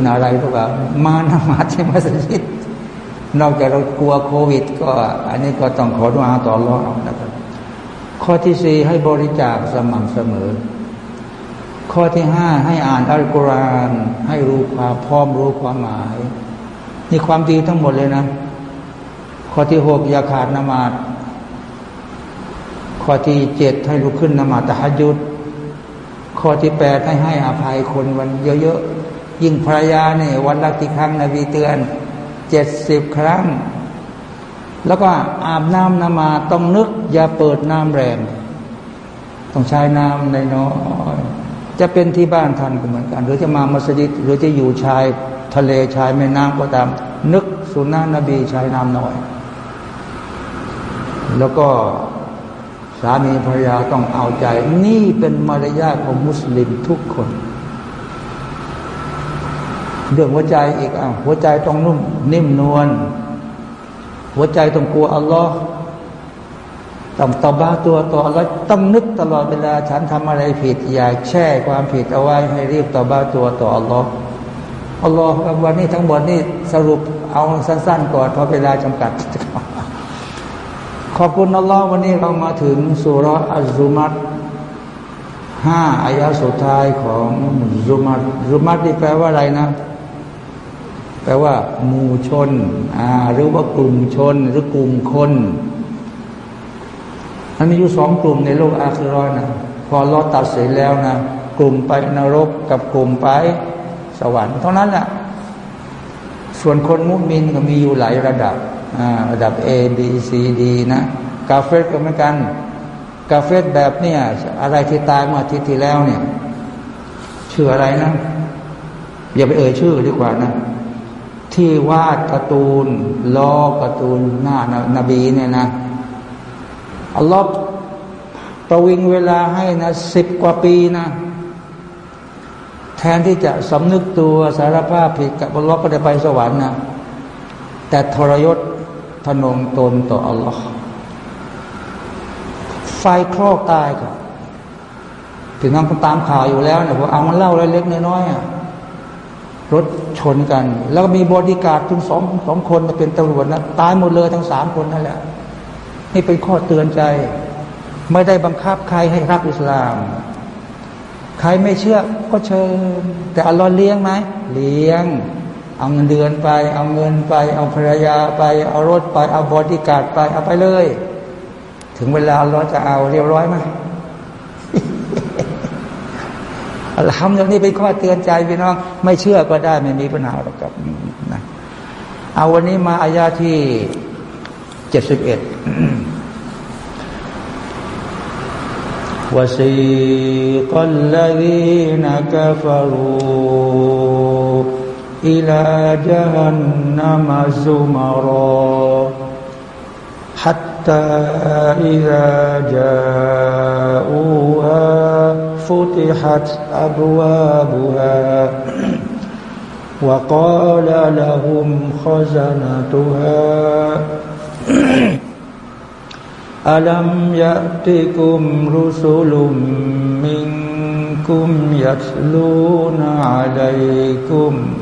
นอะไรหรือเปล่ามานมาที่มัสยิดนอกจากเรากลัวโควิด ก็อันนี้ก็ต้องขอดุอาต่อรอดนะครับ ข้อที่สี่ให้บริจาคสม่ำเสมอ ข้อที่ห้าให้อ่านอัลกุรอานให้รู้ความพร้อมรู้ความหมาย นี่ความดีทั้งหมดเลยนะ ข้อที่หกอย่าขาดนมาดข้อที่เจ็ดให้ลุกขึ้นนมาตะฮัยุดข้อที่แปดให้ให้อภัยคนวันเยอะๆ ยิ่งภรรยาเนี่ยวันละกี่ครั้งนบีเตือนเจ็ดสิบครั้ง แล้วก็อาบน้ำนมาต้องนึก อย่าเปิดน้ำแรง ต้องใช้น้ำในน้อยจะเป็นที่บ้านท่านก็เหมือนกัน หรือจะมามัสยิดหรือจะอยู่ชายทะเลชายแม่น้ำก็ตาม นึกสุนนะนบีใช้น้ำน้อย แล้วก็สามีภรรยาต้องเอาใจ นี่เป็นมารยาทของมุสลิมทุกคน เรื่องหัวใจอีกอะหัวใจต้องนุ่ม นิ่มนวลหัวใจต้องกลัวอัลลอฮ์ต้องตบ้าตัวต่ออัลลอฮ์ต้องนึกตลอดเวลา ฉันทำอะไรผิด อย่าแช่ความผิดเอาไว้ให้รีบตบ้าตัวต่ออัลลอฮ์อัลลอฮ์วันนี้ทั้งหมดนี่สรุปเอาสั้น ๆ ก่อนเพราะเวลาจำกัด ขอบคุณอัลลอฮ์วันนี้เรามาถึงสุรอัลซุมัดห้าอายะสุดท้ายของซุมัดซุมัดนี่แปลว่าอะไรนะ ลว่าหมู่ชนหรือว่ากลุ่มชนหรือกลุ่มคนมันมีอยู่สองกลุ่มในโลกอาคิรอนะพอรอตัดสินแล้วนะกลุ่มไปนรกกับกลุ่มไปสวรรค์เท่านั้นแหละส่วนคนมุสลิมก็มีอยู่หลายระดับระดับ A B C D นะกาเฟสก็เหมือนกัน กาเฟสแบบเนี่ยอะไรที่ตายเมื่ออาทิตย์ที่แล้วเนี่ยชื่ออะไรนะอย่าไปเอ่ยชื่อดีกว่านะ ที่วาดการ์ตูนล้อการ์ตูนหน้านบีเนี่ยนะอัลลอฮ์ประวิงเวลาให้นะสิบกว่าปีนะ แทนที่จะสำนึกตัวสารภาพผิดกับอัลลอฮ์ก็ได้ไปสวรรค์นะแต่ทรยศทนงตนต่ออัลลอฮ์ไฟคลอกตายครับถึงน้องตามข่าวอยู่แล้วเนี่ยพอเอามันเล่าเล็กๆน้อยๆรถ ชนกัน แล้วก็มีบริการถึงสองสองคนมาเป็นตำรวจนะตายหมดเลยทั้งสามคนนั่นแหละนี่เป็นข้อเตือนใจ ไม่ได้บังคับใครให้รักอิสลาม ใครไม่เชื่อก็เชิญ แต่อัลลอฮ์เลี้ยงไหมเลี้ยง เอาเงินเดือนไป เอาเงินไป เอาภรรยาไป เอารถไป เอาบอดี้การ์ดไป เอาไปเลย ถึงเวลาเราจะเอาเรียบร้อยไหม อัลฮัมดุลิลนี่เป็นข้อเตือนใจพี่น้อง ไม่เชื่อก็ได้ไม่มีปัญหาหรอกครับนะเอาวันนี้มาอายาที่เจ็ดสิบเอ็ด وسيق الذين كفروا إلى جهنم زمرا حتى إذا جاءوها فتحت أبوابها. وقال لهم خزنتها. ألم يأتكم رسل منكم يتلون عليكم؟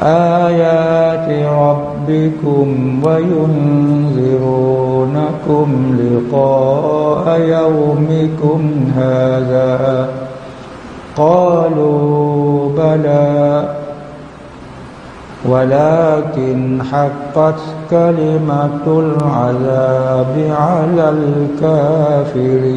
آيات ربكم وينذرونكم لقاء يومكم هذا. قالوا بلى ولكن حقت كلمة العذاب على الكافرين.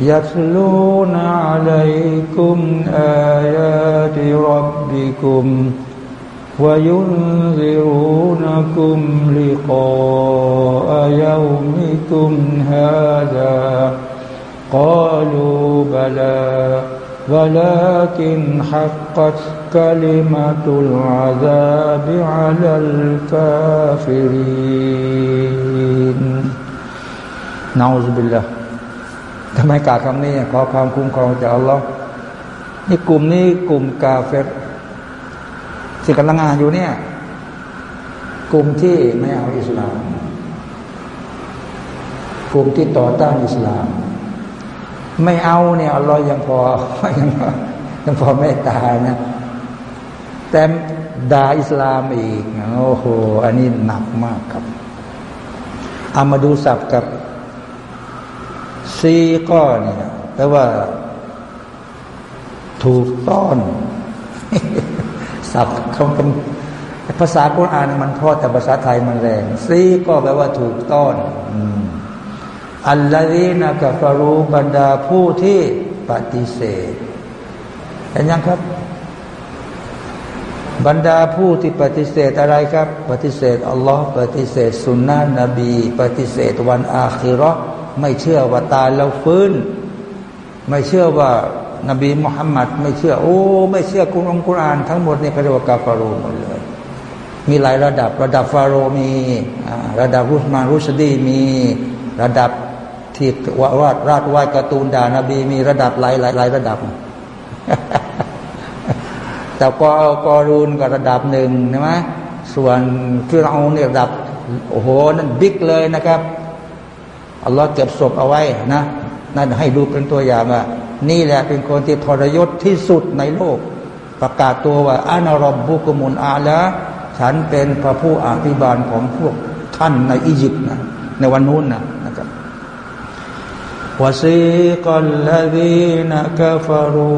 يتلون عليكم آيات ربكم وينذرونكم لقاء يومكم هذا. قالوا بلى ولكن حقت كلمة العذاب على الكافرين. نعوذ بالله. ทำไมกล่าวคำนี้ขอความคุ้มครองจากอัลลอฮ์นี่กลุ่มนี้กลุ่มกาเฟรที่กำลังงานอยู่เนี่ย กลุ่มที่ไม่เอาอิสลาม กลุ่มที่ต่อต้านอิสลาม ไม่เอาเนี่ยอัลลอฮ์ยังพอยังยังพอไม่ตายนะ แต่ด่าอิสลามอีก โอ้โห อันนี้หนักมากครับเอามาดูศัพท์กับ ซีก็เนี่ยแปลว่า ถูกต้อนศัพท์เขาเป็นภาษากุรอานมันพอแต่ภาษาไทยมันแรง ซีก็แปลว่าถูกต้อนอัลลอฮีนะกัฟารูบรรดาผู้ที่ปฏิเสธเห็นยังครับ บรรดาผู้ที่ปฏิเสธอะไรครับ ปฏิเสธอัลลอฮ์ปฏิเสธสุนนะนบี ปฏิเสธวันอาคิรอ ไม่เชื่อว่าตายแล้วฟื้น ไม่เชื่อว่านบีมุฮัมมัดไม่เชื่อ โอ้ ไม่เชื่อกุรองกุรานทั้งหมดนี่เขาเรียกว่ากาฟาโรหมดเลย มีหลายระดับ ระดับฟาโรมี ระดับรุสมารุสดีมีระดับที่วาดราดวาดการ์ตูนด่านบีมีระดับหลายหลายหลายระดับ แต่กอกอรูนก็ระดับหนึ่งใช่ไหมส่วนฟิรเอาเนี่ยระดับโอ้โหนั่นบิ๊กเลยนะครับ อัลลอฮ์เก็บศพเอาไว้นะนั่นให้ดูเป็นตัวอย่างว่านี่แหละเป็นคนที่ทรยศที่สุดในโลก ประกาศตัวว่าอานารบบุกมุนอาละฉันเป็นพระผู้อภิบาลของพวกท่านในอียิปต์นะในวันนู้นนะนะครับวซีกัลลดีนกฟารู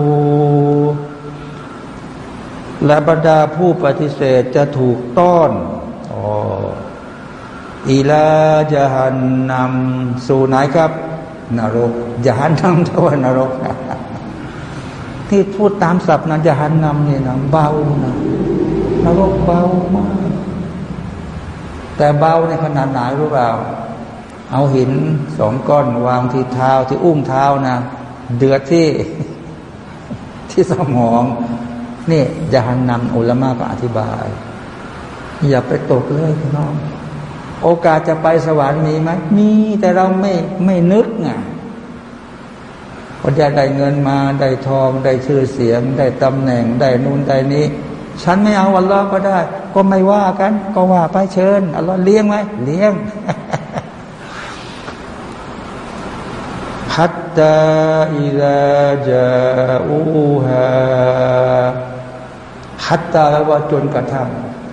และบรรดาผู้ปฏิเสธจะถูกต้อนอ๋อ อิลาจหันนำสู่ไหนครับ นรกจหันนำเท่านรกที่พูดตามศัพท์นั้นจหันนำเนี่ยนะเบานะนรกเบามาก แต่เบาในขนาดไหนรู้เปล่า เอาหินสองก้อนวางที่เท้าที่อุ้งเท้านะเดือดที่ที่สมอง นี่จหันนำอุลมะก็อธิบาย อย่าไปตกเลยพี่น้อง โอกาสจะไปสวรรค์มีไหมมีแต่เราไม่ไม่นึกไงพอจะได้เงินมาได้ทอง ได้ชื่อเสียง ได้ตำแหน่ง ได้นู่นได้นี้ ฉันไม่เอาอัลลอฮ์ก็ได้ ก็ไม่ว่ากัน ก็ว่าไปเชิญอัลลอฮ์เลี้ยงไหมเลี้ยงฮัตตาอิลาจาอูฮาฮัตตาแปลว่าจนกระทั่ง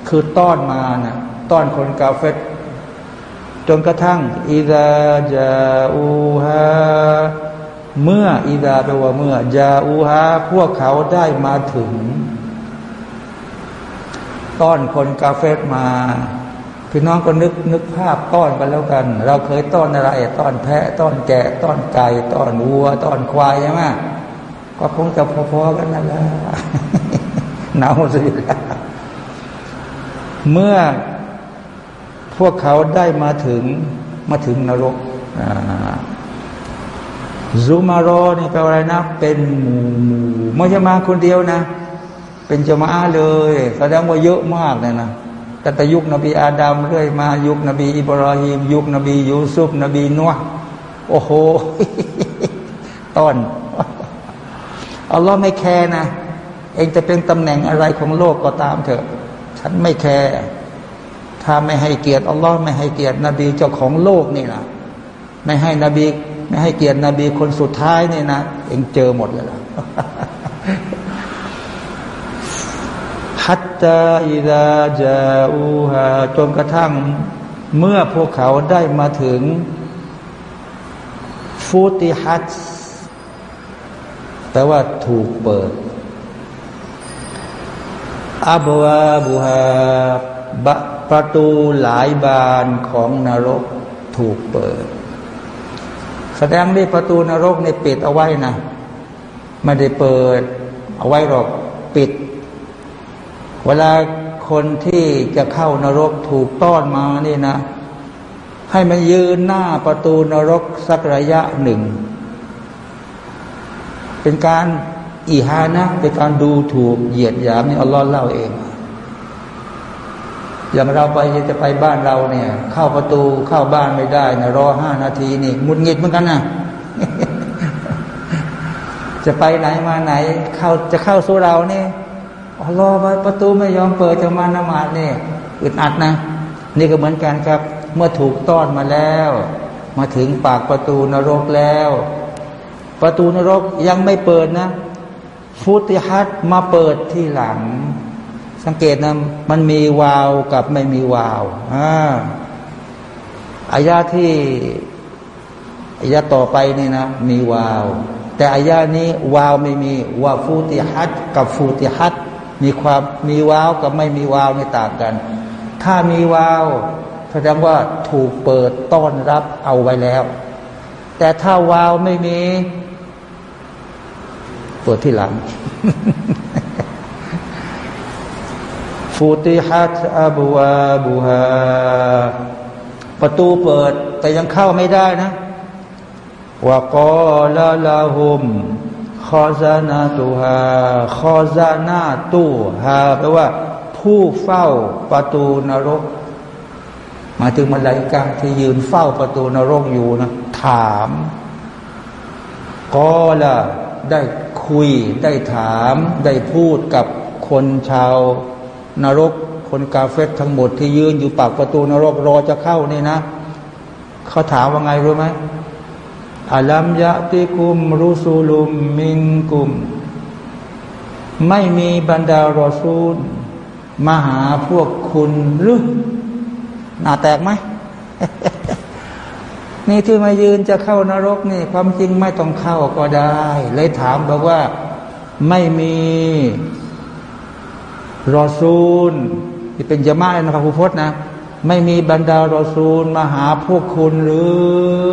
คือต้อนมานะต้อนคนกาเฟต จนกระทั่งอิดาจาอูฮาเมื่ออิดาแปลว่าเมื่อจาอูฮาพวกเขาได้มาถึง ต้อนคนกาเฟตมา พี่น้องก็นึกนึกภาพต้อนกันแล้วกัน เราเคยต้อนอะไรต้อนแพะ ต้อนแกะ ต้อนไก่ ต้อนวัว ต้อนควายใช่ไหมก็คงจะพอๆกันนั่นแหละหนาวสุดเมื่อ พวกเขาได้มาถึงมาถึงนรกซูมารอนี่แปลว่าอะไรนะ เป็นหมู่หมู่ไม่ใช่มาคนเดียวนะ เป็นจมาเลยแสดงว่าเยอะมากเลยนะตั้งแต่ยุคนบีอาดัมเรื่อยมา ยุคนบีอิบราฮิมยุคนบียูซุฟนบีนัวโอ้โหต้นอัลลอฮ์ไม่แคร์นะ เองจะเป็นตำแหน่งอะไรของโลกก็ตามเถอะ ฉันไม่แคร์ ถ้าไม่ให้เกียรติอัลลอฮ์ไม่ให้เกียรตินบีเจ้าของโลกนี่นะไม่ให้นบีไม่ให้เกียรตินบีคนสุดท้ายนี่นะเองเจอหมดเลยล่ะฮัตตาอิดาจาอูฮาจนกระทั่งเมื่อพวกเขาได้มาถึงฟูติฮัตแปลว่าถูกเปิดอับวาบูฮาบะ ประตูหลายบานของนรกถูกเปิด แสดงที่ประตูนรกในปิดเอาไว้นะไม่ได้เปิด เอาไว้หรอกปิด เวลาคนที่จะเข้านรกถูกต้อนมานี่นะ ให้มันยืนหน้าประตูนรกสักระยะหนึ่ง เป็นการอีฮานะเป็นการดูถูกเหยียดหยามนี่อัลลอฮ์เล่าเอง อย่างเราไปจะไปบ้านเราเนี่ย เข้าประตูเข้าบ้านไม่ได้นะรอห้านาทีนี่มุดงิดเหมือนกันนะจะไปไหนมาไหน เข้าจะเข้าสู่เราเนี่ยรอไปประตูไม่ยอมเปิดจะมานมาดเนี่ยอึดอัดนะ นี่ก็เหมือนกันครับ เมื่อถูกต้อนมาแล้ว มาถึงปากประตูนรกแล้ว ประตูนรกยังไม่เปิดนะ ฟุติฮัตมาเปิดที่หลัง สังเกตนะมันมีวาวกับไม่มีวาวอ่าอายาที่อายาต่อไปนี่นะ มีวาว แต่อายานี้วาวไม่มีวาฟูติฮัตกับฟูติฮัตมีความมีวาวกับไม่มีวาวนี่ต่างกัน ถ้ามีวาวแสดงว่าถูกเปิดต้อนรับเอาไว้แล้ว แต่ถ้าวาวไม่มี เปิดที่หลัง ฟูติฮัตอับวาบูฮาประตูเปิดแต่ยังเข้าไม่ได้นะวะกอลาลาหุมคอซานาตูฮาคอซานาตูฮาแปลว่า ผู้เฝ้าประตูนรกมาถึงมาลายกาที่ยืนเฝ้าประตูนรกอยู่นะ ถามก็ละได้คุยได้ถาม ได้พูดกับคนชาว นรก คนกาเฟตทั้งหมดที่ยืนอยู่ปากประตูนรกรอจะเข้านี่นะ เขาถามว่าไงรู้ไหมอัลัมยะติคุมรุสูลุมมิงกุม ไม่มีบรรดารอซูลมาหาพวกคุณหรือหน้าแตกไหมนี่ที่มายืนจะเข้านรกนี่ ความจริงไม่ต้องเข้าก็ได้ เลยถามบอกว่าไม่มี รอซูลที่เป็นยามานะครับผู้พจน์นะ ไม่มีบรรดารอซูลมาหาพวกคุณหรื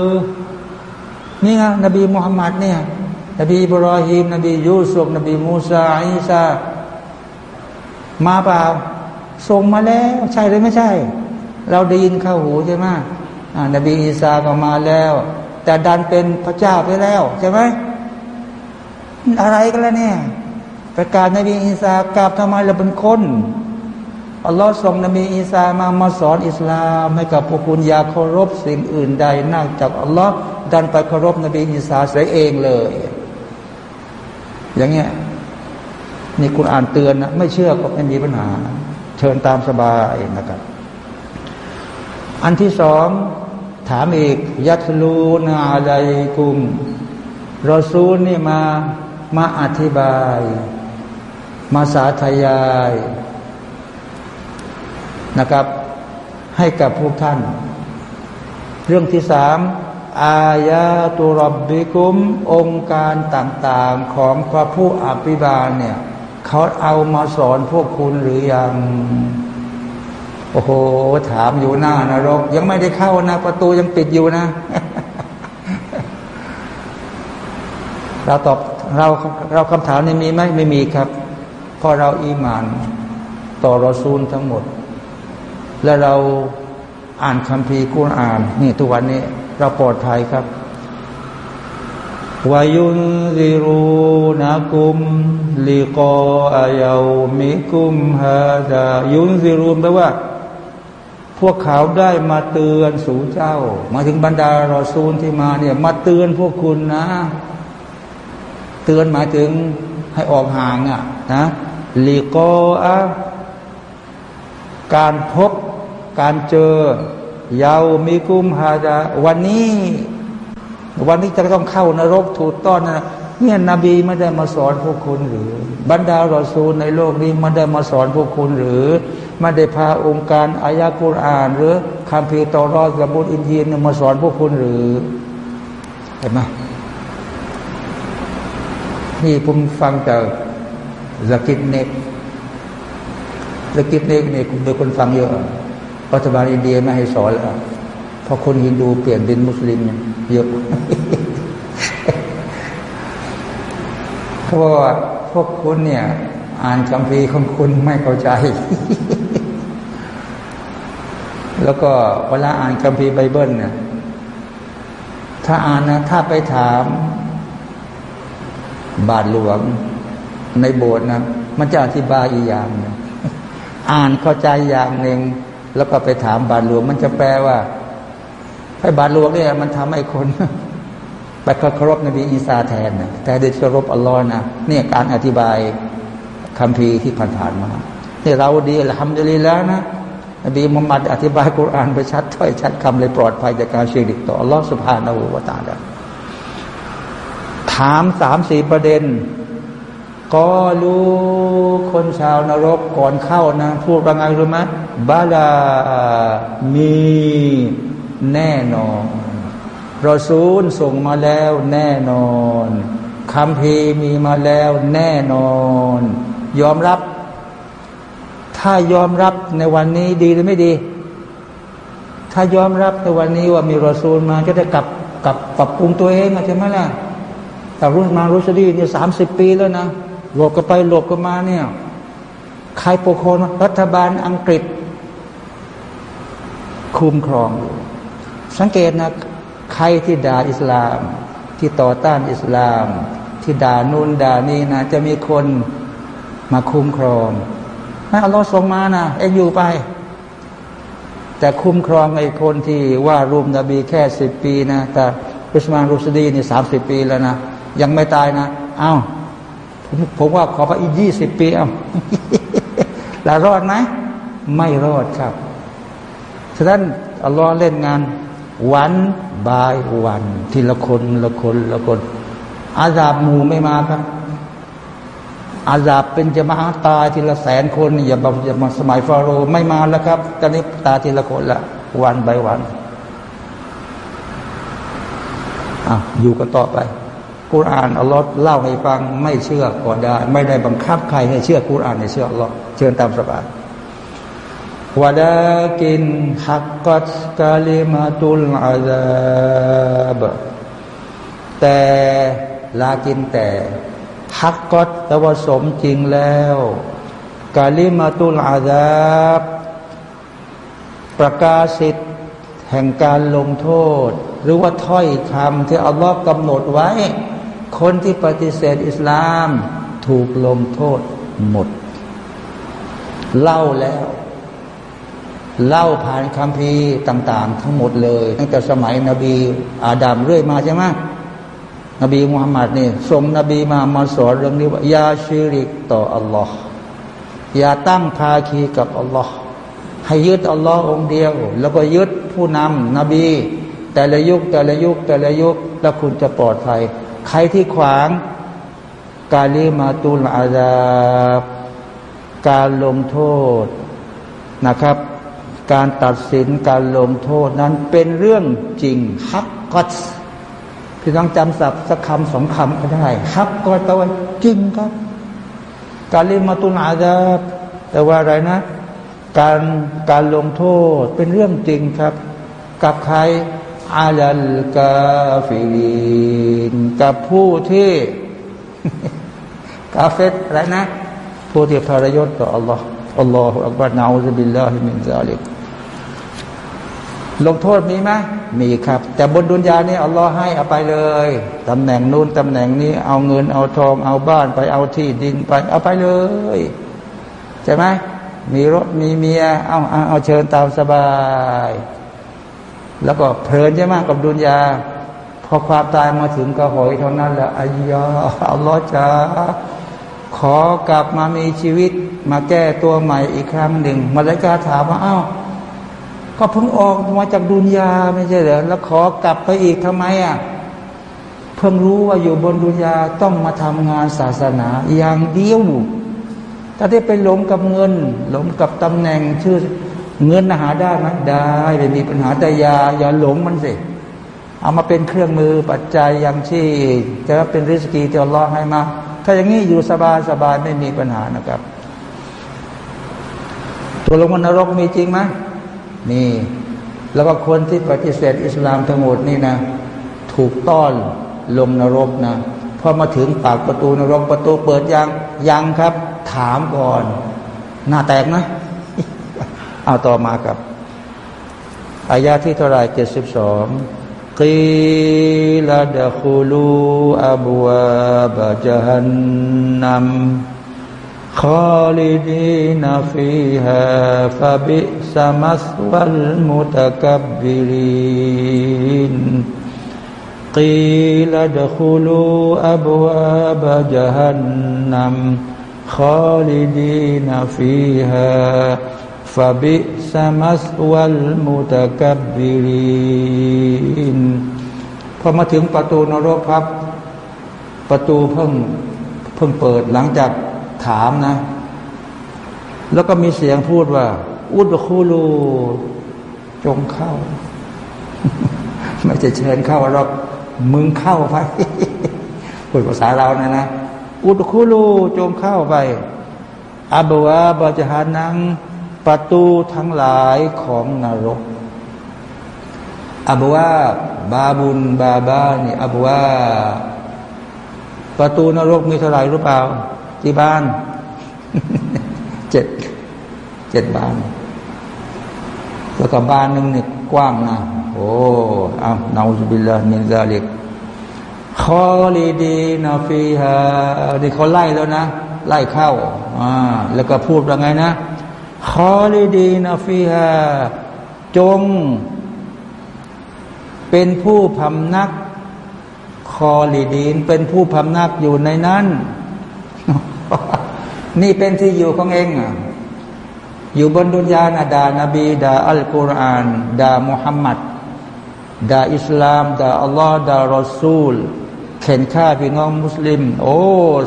อ นี่ไงนบีมุฮัมมัดเนี่ยนบีบรอฮีมนบียูซุฟนบีมูซาอิสามาเปล่าส่งมาแล้วใช่หรือไม่ใช่ เราได้ยินข้าหูใช่ไหมนบีอีสาก็มาแล้ว แต่ดันเป็นพระเจ้าไปแล้วใช่ไหมอะไรกันแล้วเนี่ย ประกาศนบีอีสากลับทำไมเราเป็นคนอัลลอฮ์ส่งนบีอีสามามาสอนอิสลามให้กับพวกคุณอย่าเคารพสิ่งอื่นใดนอกจากอัลลอฮ์ดันไปเคารพนบีอีสาเสียเองเลย อย่างเงี้ยนี่คุณอ่านเตือนนะไม่เชื่อก็ไม่มีปัญหา เชิญตามสบายนะครับ อันที่สองถามอีกยัตลูนาอะไรกุมรอซูลนี่มามาอธิบาย มาสาธยายนะครับ ให้กับพวกท่าน เรื่องที่สามอายาตุรบบิกุม องค์การต่างๆของพระผู้อภิบาลเนี่ยเขาเอามาสอนพวกคุณหรือยัง โอ้โห ถามอยู่หน้านรก ยังไม่ได้เข้านะ ประตูยังปิดอยู่นะ เราตอบเราเราคำถามนี้มีไหมไม่มีครับ พราะเราอีมาน ต่อรอซูลทั้งหมด และเราอ่านคัมภีร์กุรอ่าน นี่ทุกวันนี้เราปลอดภัยครับวายุนซิรูนักุมลิกอายามิกุมฮาดายุนซิรูนแปลว่า พวกเขาได้มาเตือนสู่เจ้า มาถึงบรรดารอซูลที่มาเนี่ย มาเตือนพวกคุณนะ เตือนหมายถึงให้ออกห่างอะนะ ลิกออาการพบการเจอยาวมีกุมฮาดาวันนี้ วันนี้จะต้องเข้านรกถูกต้อนนะเนี่ยนบีไม่ได้มาสอนพวกคุณหรือ บรรดารอซูลในโลกนี้ไม่ได้มาสอนพวกคุณหรือไม่ได้พาองค์การอายะกุรอาน หรือคำพีตอรอดกับบุตอินเดียนมาสอนพวกคุณหรือเห็นไหมนี่ผมฟังจาก สกิดเนกสกิดเนกเนี่ยคุณเป็นคนฟังเยอะรัฐบาลอินเดียไม่ให้สอนแล้วเพราะคนฮินดูเปลี่ยนเป็นมุสลิมเยอะเพราะว่าพวกคุณเนี่ย อ่านคัมภีร์ของคุณไม่เข้าใจ แล้วก็เวลาอ่านคัมภีร์ไบเบิลเนี่ยถ้าอ่านนะ ถ้าไปถาม บาทหลวง ในโบสถ์นะมันจะอธิบายอีกอย่างนึงอ่านเข้าใจอย่างหนึ่งแล้วก็ไปถามบาทหลวง มันจะแปลว่าให้บาทหลวงเนี่ยมันทำให้คนไปเคารพนบีอีสาแทนนะแต่เด็กเคารพอัลลอฮ์นะเนี่ยการอธิบายคำพีที่ผ่านๆมาเนี่ยเราดีละทำดีแล้วนะนบีมุฮัมมัดอธิบายกุรอานไปชัดถ้อยชัดคำเลยปลอดภัยจากการเชื่อดิต่ออัลลอฮ์สุภาณอูวาตาลถามสามสี่ประเด็น ก็รู้คนชาวนรกก่อนเข้านะพูดว่าไงรู้ไหมบาลามีแน่นอนรอซูลส่งมาแล้วแน่นอนคำพีมีมาแล้วแน่นอน ยอมรับ ถ้ายอมรับในวันนี้ดีหรือไม่ดี ถ้ายอมรับในวันนี้ว่ามีรอซูลมาก็จะกลับกลับปรับปรุงตัวเองใช่ไหมล่ะแต่รุสมารุสดีเนี่ยสามสิบปีแล้วนะ หลบกันไปหลบกันมาเนี่ย ใครปกครองรัฐบาลอังกฤษ คุมครอง สังเกตนะใครที่ด่าอิสลาม ที่ต่อต้านอิสลาม ที่ด่านูนด่านี่นะ จะมีคนมาคุมครองนะอัลลอฮ์ส่งมานะเองอยู่ไป แต่คุมครองไอ้คนที่ว่ารุมนบีแค่สิบปีนะ แต่อุสมานรุสดีนี่สามสิบปีแล้วนะ ยังไม่ตายนะ เอา้า ผมว่าขอพระอีกยี่สิบปีเอาแล้วรอดไหมไม่รอดครับฉะนั้นอัลลอฮ์เล่นงาน วันบายวัน ทีละคนละคนละคน อาซาบหมู่ไม่มาครับ อาซาบเป็นจะมาตายทีละแสนคนอย่าบอกอย่ามาสมัยฟาโรห์ไม่มาแล้วครับตอนนี้ตาทีละคนละวันบายวันอะอยู่กันต่อไป กุรานอัลลอฮ์เล่าให้ฟังไม่เชื่อก็ได้ ไม่ได้บังคับใครให้เชื่อกุรานให้เชื่ออัลลอฮ์เชิญตามสบายวดากินฮักกัสกาลิมาตุลอาซาบแต่ลากินแต่ฮักกัสแต่ว่าสมจริงแล้วกาลิมาตุลอาซาบประกาศสิทธิ์แห่งการลงโทษ หรือว่าถ้อยคำที่อัลลอฮ์กำหนดไว้ คนที่ปฏิเสธอิสลามถูกลงโทษหมด เล่าแล้ว เล่าผ่านคัมภีต่าง ๆ ทั้งหมดเลย ตั้งแต่สมัยนบีอาดัมเรื่อยมาใช่ไหมนบีมุฮัมมัดนี่ส่งนบีมามาสอนเรื่องนี้ว่ายาชิริกต่ออัลลอฮ์อย่าตั้งภาคีกับอัลลอฮ์ให้ยึดอัลลอฮ์องเดียว แล้วก็ยึดผู้นำนบี แต่ละยุคแต่ละยุคแต่ละยุคแล้วคุณจะปลอดภัย ใครที่ขวางกาลิมาตุลอาดาบการลงโทษนะครับ การตัดสินการลงโทษนั้นเป็นเรื่องจริงฮักกัสพี่ต้องจำศัพท์สักคำสองคำก็ได้ฮักก็แปลว่าจริงครับการเรียมาตุนอาดาแต่ว่าอะไรนะ การการลงโทษเป็นเรื่องจริงครับ กับใคร อาลัลกาฟิลินกับผู้ที่กาเฟตอะไรนะ ผู้ที่พรยศต่ออัลลอฮ์อัลลอฮฺอักบารนาอูซบิลลาฮิมินซาลิกลงโทษมีไหมมีครับ แต่บนดุนยานี่อัลลอฮ์ให้เอาไปเลยตำแหน่งนู้นตำแหน่งนี้เอาเงินเอาทองเอาบ้านไปเอาที่ดินไปเอาไปเลยใช่ไหมมีรถมีเมียเอาเอาเอาเชิญตามสบาย แล้วก็เพลินใช่ไหมกับดุนยา พอความตายมาถึงก็หอยเท่านั้นแหละอายาอัลลอฮ์จะขอกลับมามีชีวิต มาแก้ตัวใหม่อีกครั้งหนึ่งมาเลกาถามว่าอ้าวก็เพิ่งออกมาจากดุนยาไม่ใช่เหรอแล้วขอกลับไปอีกทำไมอะเพิ่งรู้ว่าอยู่บนดุนยาต้องมาทำงานศาสนาอย่างเดียวถ้าได้ไปหลงกับเงิน หลงกับตำแหน่งชื่อ เงินหาได้ไหมได้ไม่มีปัญหาแต่ยาอย่าหลงมันสิเอามาเป็นเครื่องมือปัจจัยย่างที่จะเป็นริสกีที่อัลลอฮ์ให้มา ถ้าอย่างนี้อยู่สบายสบายไม่มีปัญหานะครับตัวลงมนรกมีจริงไหมนี่แล้วก็คนที่ปฏิเสธอิสลามทั้งหมดนี่นะ ถูกต้อนลงนรกนะพอมาถึงปากประตูนรกประตูเปิดยังยังครับ ถามก่อน หน้าแตกนะ เอาต่อมากับอายาที่เท่าไรเจ็ดสิบสอง قيل ادخلوا أبواب جهنم خالدين فيها فبئس مثوى المتكبرين قيل ادخلوا أبواب جهنم خالدين فيها فبئس مثوى المتكبرين พอมาถึงประตูนรกครับ ประตูเพิ่งเพิ่งเปิดหลังจากถามนะ แล้วก็มีเสียงพูดว่า อุดคูลูจงเข้า ไม่จะเชิญเข้าหรอกมึงเข้าไปพูดภาษาเรานะนะ อุดคูลูจงเข้าไปอับวาบาจหานัง ประตูทั้งหลายของนรกอับว่าบาบุญบาบานี่อับว่าประตูนรกมีเท่าไหร่รู้เปล่า ที่บ้านเจ็ดเจ็ดบ้าน แล้วก็บ้านหนึ่งนี่กว้างนะโอ้เอาنعوذ بالله من ذلك خالدين فيهاนี่เขาไล่แล้วนะ ไล่เข้าอ่าแล้วก็พูดว่าไงนะ خالدين فيهاจง เป็นผู้พำนัก خالدين เป็นผู้พำนักอยู่ในนั้น นี่เป็นที่อยู่ของเองอะอยู่บนดุนยานาดานบีดาอัลกุรอานดามุฮัมมัดดาอิสลามดาอัลลอฮ์ดารอซูล เข็นฆ่าพี่น้องมุสลิม โอ้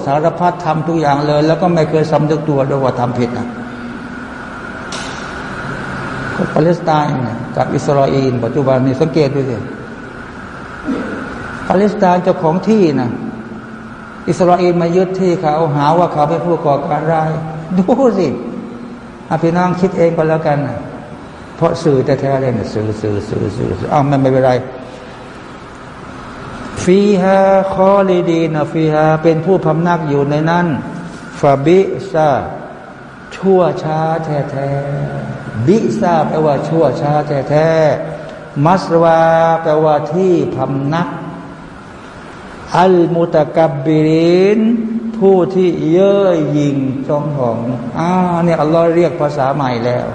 สารพัดทำทุกอย่างเลย แล้วก็ไม่เคยสำนึกตัวด้วยว่าทำผิดนะ ปาเลสไตน์กับอิสราเอลปัจจุบันนี้สังเกตดูสิปาเลสไตน์เจ้าของที่นะอิสราเอลมายึดที่เขาหาว่าเขาเป็นผู้ก่อการร้าย ดูสิอาพี่น้องคิดเองก็แล้วกันนะเพราะสื่อแต่แท้เลยนะสื่อสื่อสื่อสื่ออ้าวมันไม่เป็นไรฟีฮาคอลีดีนะฟีฮาเป็นผู้พำนักอยู่ในนั้นฟาบิซาชั่วช้าแท้แท้ บิซาแปลว่าชั่วช้าแท้แท้มัสวาแปลว่าที่พำนัก อัลมุตะกับบิรินผู้ที่เย่อหยิ่งจองหองอ่าเนี่ยอัลลอฮ์เรียกภาษาใหม่แล้ว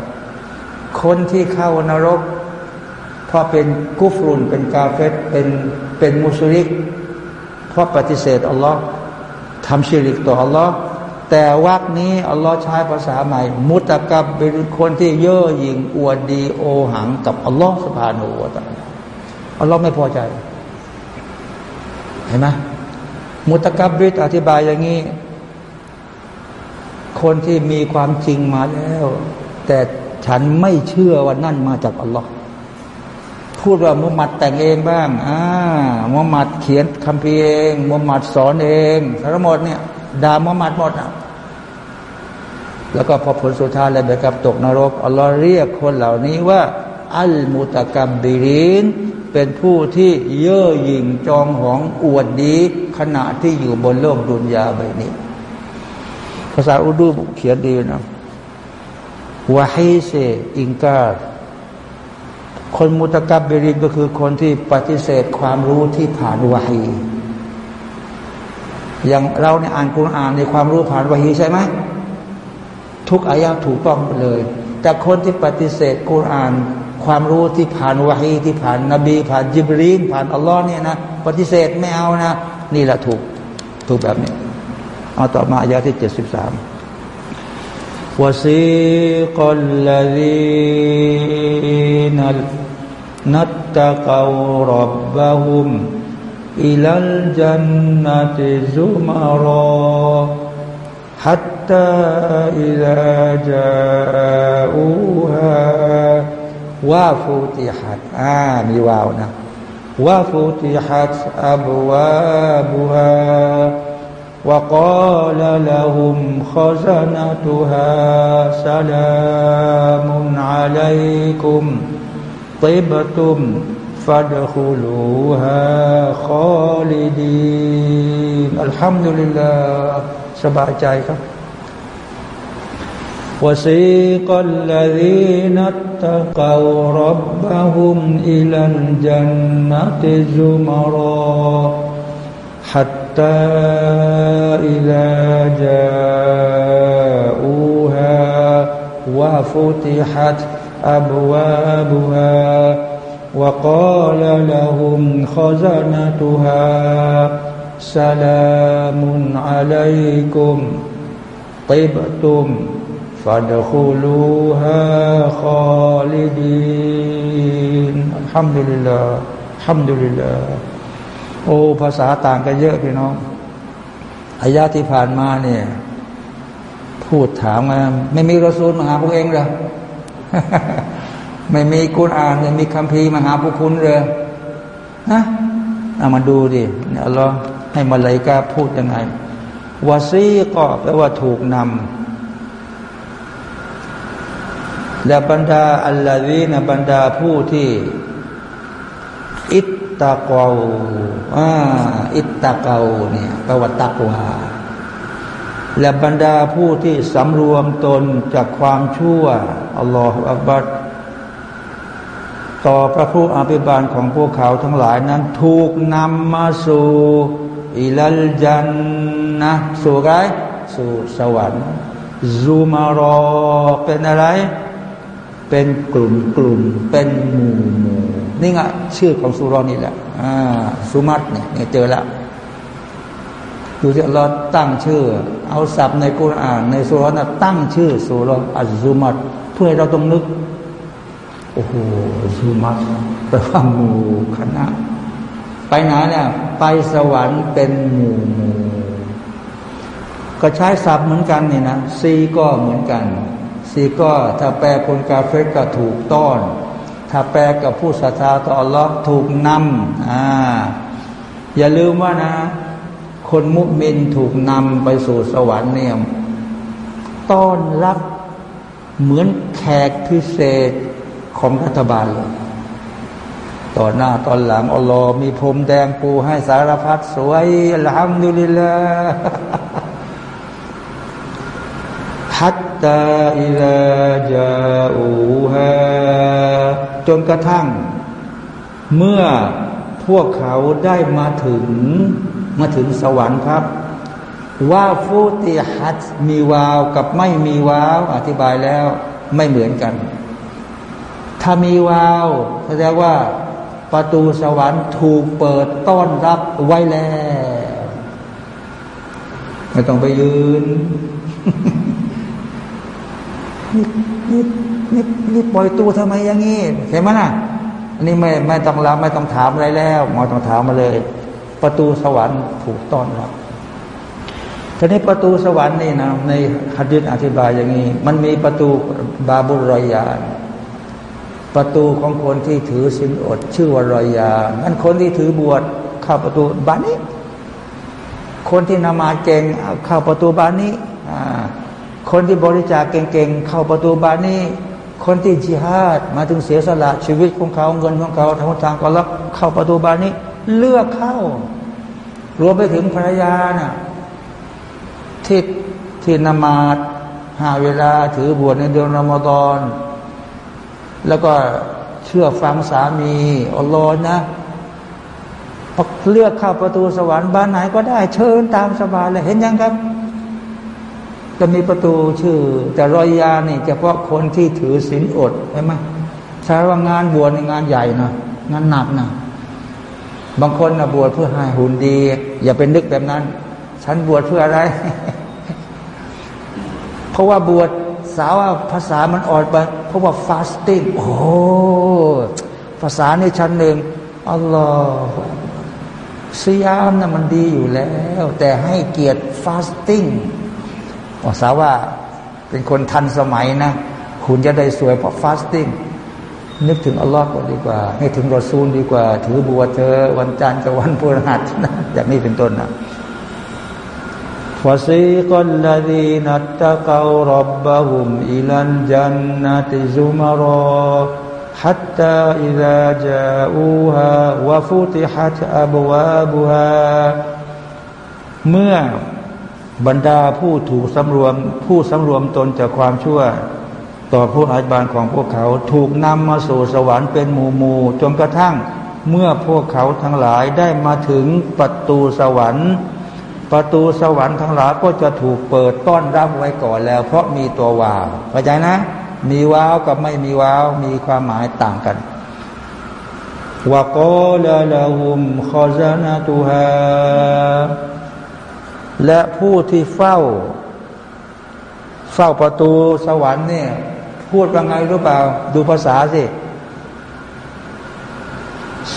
คนที่เข้านรก เพราะเป็นกุฟรุนเป็นกาเฟตเป็นเป็นมุสลิก เพราะปฏิเสธอัลลอฮ์ทำชิริกต่ออัลลอฮ์ แต่วักนี้อัลลอฮ์ใช้ภาษาใหม่ มุตะกับเป็นคนที่เย่อหยิ่งอวดดีโอหังกับอัลลอฮ์สภาโนวตาอัลลอฮ์ไม่พอใจ เห็นไหมมุตะกับบิดอธิบายอย่างนี้ คนที่มีความจริงมาแล้ว แต่ฉันไม่เชื่อว่านั่นมาจากอัลลอฮ์พูดว่ามุฮัมมัดแต่งเองบ้างอ่ามุฮัมมัดเขียนคำพีเองมุฮัมมัดสอนเองทั้งหมดเนี่ย ด่ามุฮัมมัดหมดอะแล้วก็พอผลสุดท้ายเลยแบบกับ ตกนรกอัลลอฮ์เรียกคนเหล่านี้ว่า อัลมุตะกัมบิรินเป็นผู้ที่เย่อหยิ่งจองหองอวดดี ขณะที่อยู่บนโลกดุนยาใบนี้ ภาษาอุดูเขียนดีนะวะฮิเซอิงกาคนมุตะกับบิรินก็คือคนที่ปฏิเสธความรู้ที่ผ่านวะฮี อย่างเราเนี่ยอ่านกุรอานในความรู้ผ่านวะฮีใช่ไหมทุกอายะถูกต้องเลย แต่คนที่ปฏิเสธกุรอาน ความรู้ที่ผ่านวะฮีที่ผ่านนบี ผ่านจิบรีนผ่านอัลลอฮ์เนี่ยนะปฏิเสธไม่เอานะ นี่แหละถูกถูกแบบนี้เอาต่อมาอายะที่เจ็ดสิบสาม وسيق الذين نتقوا ربهم إلى الجنة زمرا. حتى إذا جاءوها وفتحت آه ميواونا وفتحت أبوابها وقال لهم خزنتها سلام عليكم طبتم فادخلوها خالدين الحمد لله สบายใจครับ وسيق الذين اتقوا ربهم إلى الجنة زمرا حتى إذا جاءوها وفتحت أبوابها وقال لهم خزنتها سلام عليكم طبتم فادخلوها خالدين الحمد لله الحمد لله โอ้ภาษาต่างกันเยอะพี่น้องอายาที่ผ่านมาเนี่ย พูดถามมาไม่มีรอซูลมาหาพวกเองเหรอ ไม่มีกุณอ่านไม่มีคัมภีร์มหาพวกคุณเลยนะเอามาดูดิเนี่ยเราให้มาเลยกาพูดยังไงวาซีก็แปลว่าถูกนำและบรรดาอัลลอฮีนะบรรดาผู้ที่ อิตตะกาวอ่าอิตตะกาวเนี่ยแปลว่าตักวาและบรรดาผู้ที่สำรวมตนจากความชั่วอัลลอฮฺอักบัด ต่อพระผู้อภิบาลของพวกเขาทั้งหลายนั้น ถูกนำมาสู่อิลัลจันนะสู่ไรสู่สวรรค์ซูมารอเป็นอะไร เป็นกลุ่มกลุ่มเป็นหมู่หมู่นี่ไงชื่อของสุรนี่แหละอ่าสุมัตเนี่ยเจอแล้วดูที่เราตั้งชื่อ เอาศัพท์ในกุรอาน ในสุรนะตั้งชื่อสุรอัลซุมัตเพื่อให้เราต้องนึก โอ้โหซุมัตแปลว่าหมู่คณะ ไปไหนเนี่ย ไปสวรรค์เป็นหมู่หมู่ก็ใช้ศัพท์เหมือนกันนี่นะซีก็เหมือนกันซีก็ถ้าแปลคนกาเฟก็ถูกต้อน ถ้าแปลกับผู้ศรัทธาต่ออัลลอฮ์ถูกนำอ่าอย่าลืมว่านะ คนมุสลิมถูกนำไปสู่สวรรค์เนี่ยต้อนรับเหมือนแขกพิเศษ ของรัฐบาลเลยต่อหน้าตอนหลังอัลลอฮ์มีพรมแดงปูให้สารพัดสวยอัลฮัมดุลิลลาห์ฮัตตาอิลาจาอูฮาจนกระทั่ง เมื่อพวกเขาได้มาถึงมาถึงสวรรค์ครับ ว่าฟูติฮัตมีวาวกับไม่มีวาว อธิบายแล้วไม่เหมือนกัน ถ้ามีวาวแสดงว่าประตูสวรรค์ถูกเปิดต้อนรับไว้แล้วไม่ต้องไปยืนนี่นี่นี่ปล่อยตัวทำไมอย่างนี้เห็นไหมนะอันนี้ไม่ไม่ต้องรับไม่ต้องถามอะไรแล้วหมอต้องถามมาเลย ประตูสวรรค์ถูกต้อนรับทีนี้ประตูสวรรค์นี่นะในฮัดดิษอธิบายอย่างนี้ มันมีประตูบาบุรอยาน ประตูของคนที่ถือสินอด ชื่อว่ารอยานั่นคนที่ถือบวชเข้าประตูบานนี้ คนที่นมาเก่งเข้าประตูบานนี้คนที่บริจาคเก่งๆเข้าประตูบานนี้ คนที่จิฮาดมาถึงเสียสละชีวิตของเขาเงินของเขาทางทางก็รับเข้าประตูบานนี้ เลือกเข้ารวมไปถึงภรรยาน่ะที่ที่นมาดหาเวลาถือบวชในเดือนรอมฎอน แล้วก็เชื่อฟังสามีอัลลอฮ์นะเลือกเข้าประตูสวรรค์บ้านไหนก็ได้เชิญตามสบายเลยเห็นยังครับ จะมีประตูชื่อ แต่รอยยานี่เฉพาะคนที่ถือศีลอดใช่ไหมใช้ว่างานบวชในงานใหญ่นะงานหนักนะบางคนนะบวชเพื่อให้หุ่นดี อย่าเป็นนึกแบบนั้น ฉันบวชเพื่ออะไร เพราะว่าบวชสาวภาษามันอ่อนไป เพราว่าฟาสติ้งโอ้ภาษาในชั้นหนึ่งอัลลอฮฺซียามนะ่ะมันดีอยู่แล้ว แต่ให้เกียรติฟาสติ้งอสาว่าเป็นคนทันสมัยนะ คุณจะได้สวยเพราะฟาสติ้งนึกถึงอัลลอฮ์ก่อนดีกว่า ให้ถึงรอซูลดีกว่า ถือบัวเธอ วันจันทร์กับวันพฤหัสนะอย่างนี้เป็นต้นนะ فسيق الذين اتقوا ربهم إلى الجنة زمرا حتى إذا جاءوها وفتحت أبوابها เมื่อ บรรดาผู้ถูกสำรวม ผู้สำรวมตนจากความชั่ว ต่อผู้อาบานของพวกเขา ถูกนำมาสู่สวรรค์เป็นหมู่หมู่จนกระทั่งเมื่อพวกเขาทั้งหลายได้มาถึงประตูสวรรค์ ประตูสวรรค์ทั้งหลายก็จะถูกเปิดต้อนรับไว้ก่อนแล้ว เพราะมีตัววาวเข้าใจนะ มีว้าวกับไม่มีว้าวมีความหมายต่างกันวกอลาลาหุมขอซานาตูฮาและผู้ที่เฝ้า เฝ้าประตูสวรรค์เนี่ย พูดว่าไงรู้เปล่า ดูภาษาสิ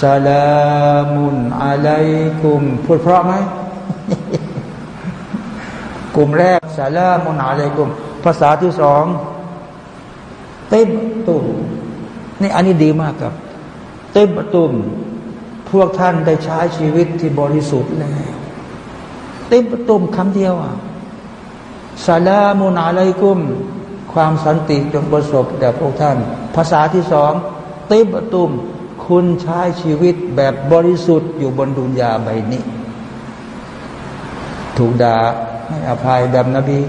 สลามุนอะลัยกุมพูดเพราะไหม ลุ่มแรกสลามุนอะลัยกุมภาษาที่สองเต้นตุ่มนี่อันนี้ดีมากครับ เต้นตุ่มพวกท่านได้ใช้ชีวิตที่บริสุทธิ์แล้วเต็มตุ่มคำเดียวอะสลามุนอะลัยกุมความสันติจงประสบแด่พวกท่าน ภาษาที่สองเต็มตุ่มคุณใช้ชีวิตแบบบริสุทธิ์อยู่บนดุนยาใบนี้ ถูกด่า ให้อภัยแบบนบี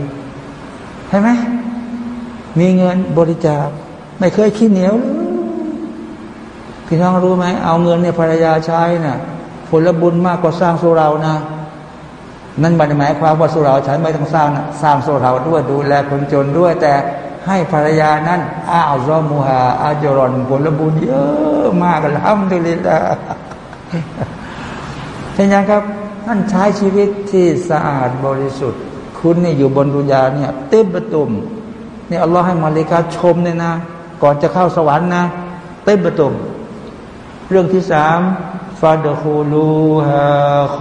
ใช่ไหมมีเงินบริจาค ไม่เคยขี้เหนียวพี่น้องรู้ไหมเอาเงินในภรรยาใช้นะ่ะผลบุญมากกว่าสร้างสุรานะ นั่นหมายความว่าสุราฉันไม่ต้องสร้างนะสร้างสุราด้วยดูแลคนจนด้วย แต่ให้ภรรยานั้นอ้าวรอมูฮาอาจรอนผลบุญเยอะมากลำดุลิลาเช่นยังครับานใช้ชีวิตที่สะอาดบริสุทธิ์ คุณนี่อยู่บนดุนยาเนี่ยเต็มประตุมนี่อัลลอฮ์ให้มาเลกาชมเนี่ยนะ ก่อนจะเข้าสวรรค์นะ เต็มประตุมเรื่องที่สามฟาดคูลูฮาค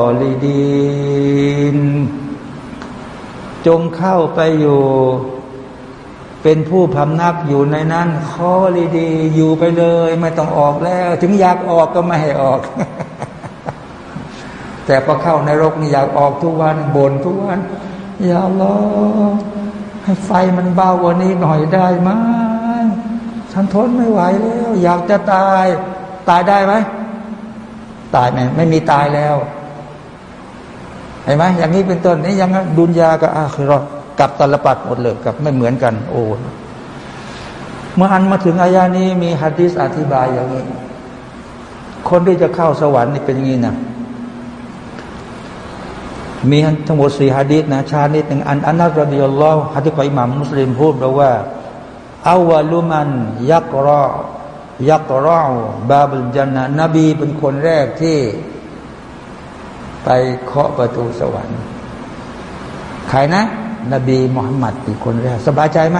อลิดีนจงเข้าไปอยู่ เป็นผู้พำนักอยู่ในนั้นคอลีดี อยู่ไปเลย ไม่ต้องออกแล้ว ถึงอยากออกก็ไม่ให้ออก แต่พอเข้าในรกนี่อยากออกทุกวันบ่นทุกวันอย่าลอให้ไฟมันเบากว่านี้หน่อยได้ไหมฉันทนไม่ไหวแล้ว อยากจะตาย ตายได้ไหมตายไหมไม่มีตายแล้วเห็นไหมอย่างนี้เป็นต้นนี้ยังดุนยากับอาคือรอกับตลปัดหมดเลยกับไม่เหมือนกัน โอ้เมื่ออันมาถึงอายานี้มีฮะดิษอธิบายอย่างนี้ คนที่จะเข้าสวรรค์นี่เป็นอย่างนี้นะ มีทั้งหมดสี่ฮะดิษนะชาดิษหนึ่งอันอันนัรดิยัลลอฮ์ฮะดิษของอิหม่ามมุสลิมพูดเราว่าอาวลุมันยักรอยักรอบาบุลจันนะนบีเป็นคนแรกที่ ไปเคาะประตูสวรรค์ใครนะ นบีมุฮัมมัดเป็นคนแรก สบายใจไหม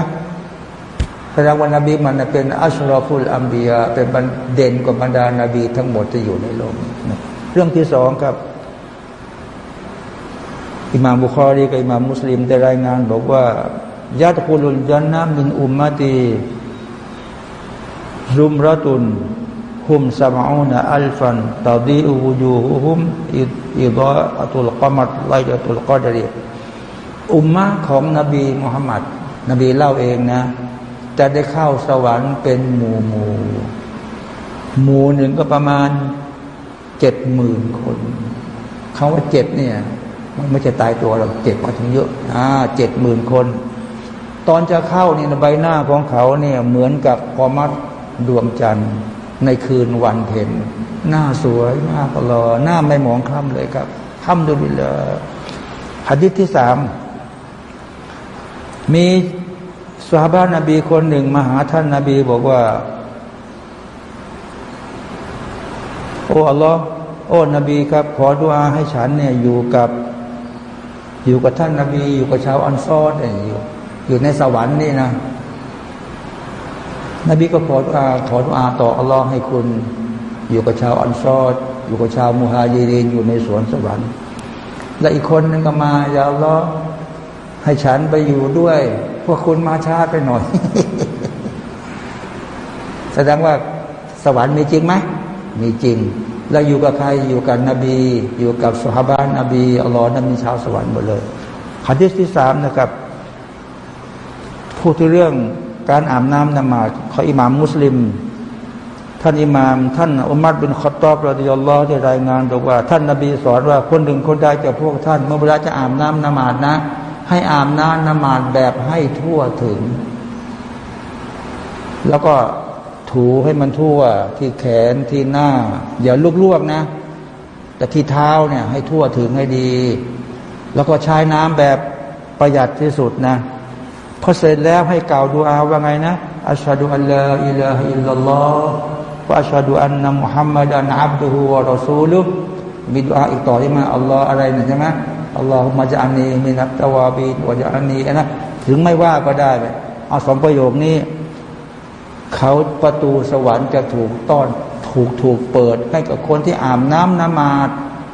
แสดงว่านบีมันเป็นอัชรอฟุลอัมบียาเป็นเด่นกว่าบรรดานาบีทั้งหมดที่อยู่ในโลกเรื่องที่สองครับ อิมามบุคอรีกับอิมามมุสลิมได้รายงาน บอกว่าญาตคุลุลจันนามินอุมมตีรุมรตุนฮุมสมาอูนอัลฟันตาดีอูจูฮุมอิดะอัตุลกามัดไลอัตุลกอดรีอุมมะของนบีมุฮัมมัดนบีเล่าเองนะ จะได้เข้าสวรรค์เป็นหมู่หมู่หมู่หนึ่งก็ประมาณเจ็ดหมื่นคนคาว่าเจ็ดเนี่ย มันไม่ใช่ตายตัวเราเจ็บมาถึงเยอะอ่าเจ็ดหมื่นคน ตอนจะเข้าเนี่ยใบหน้าของเขาเนี่ยเหมือนกับพอมัดดวงจันทร์ในคืนวันเพ็ญหน้าสวยหน้าปลอหน้าไม่หมองคล้ำเลยครับทำดูดีเลยหัดดิษที่สามมีสาบานบีคนหนึ่งมาหาท่านนาบีบอกว่า โอ้อัลลอฮ์โอ้นบีครับ ขอดุอาให้ฉันเนี่ยอยู่กับ อยู่กับท่านนาบีอยู่กับชาวอันซอดอยู่อยู่ในสวรรค์นี่นะ นบีก็ขออาขออาต่ออัลลอฮ์ให้คุณ อยู่กับชาวอันซอดอยู่กับชาวมุฮาจีรินอยู่ในสวนสวรรค์ และอีกคนนึงก็มาอย่าอัลลอให้ฉันไปอยู่ด้วย พวกคุณมาช้าไปหน่อย แสดงว่าสวรรค์มีจริงไหมมีจริง แล้วอยู่กับใครอยู่กับนบี อยู่กับสหบานนบีอัลลอฮ์นั้นมีชาวสวรรค์หมดเลยฮะดิษที่สามนะครับพูดถึงเรื่องการอาบน้ำนมาดเขาอิหมามมุสลิม ท่านอิหมาม ท่านอุมัรบินขตอบรดิยัลลอฮ์ได้รายงานบอกว่า ท่านนบีสอนว่าคนหนึ่งคนใดจากพวกท่าน เมื่อเวลาจะอาบน้ำนมาดนะ ให้อาบน้ำนมาดแบบให้ทั่วถึง แล้วก็ ถูให้มันทั่ว ที่แขนที่หน้า อย่าลวกๆนะ แต่ที่เท้าเนี่ย ให้ทั่วถึงให้ดี แล้วก็ใช้น้ำแบบประหยัดที่สุดนะพอเสร็จแล้วให้กล่าวดูอาว่าไงนะอัชฮะดุอัลลอฮอิลลาฮิลลัลลอฮฺวะอัชฮะดุอันนะมุฮัมมัดันอับดุฮุวะรอซูลุมีดูอาอีกต่อที่มาอัลลอฮ์อะไรนะใช่ไหมอัลลอฮฺมาจะอันนี้มีนับตะวาบีวะจะอันนี้นะถึงไม่ว่าก็ได้ไปเอาสองประโยคนี้ เขาประตูสวรรค์จะถูกต้อนถูกถูกเปิดให้กับคนที่อาบน้ำนมาด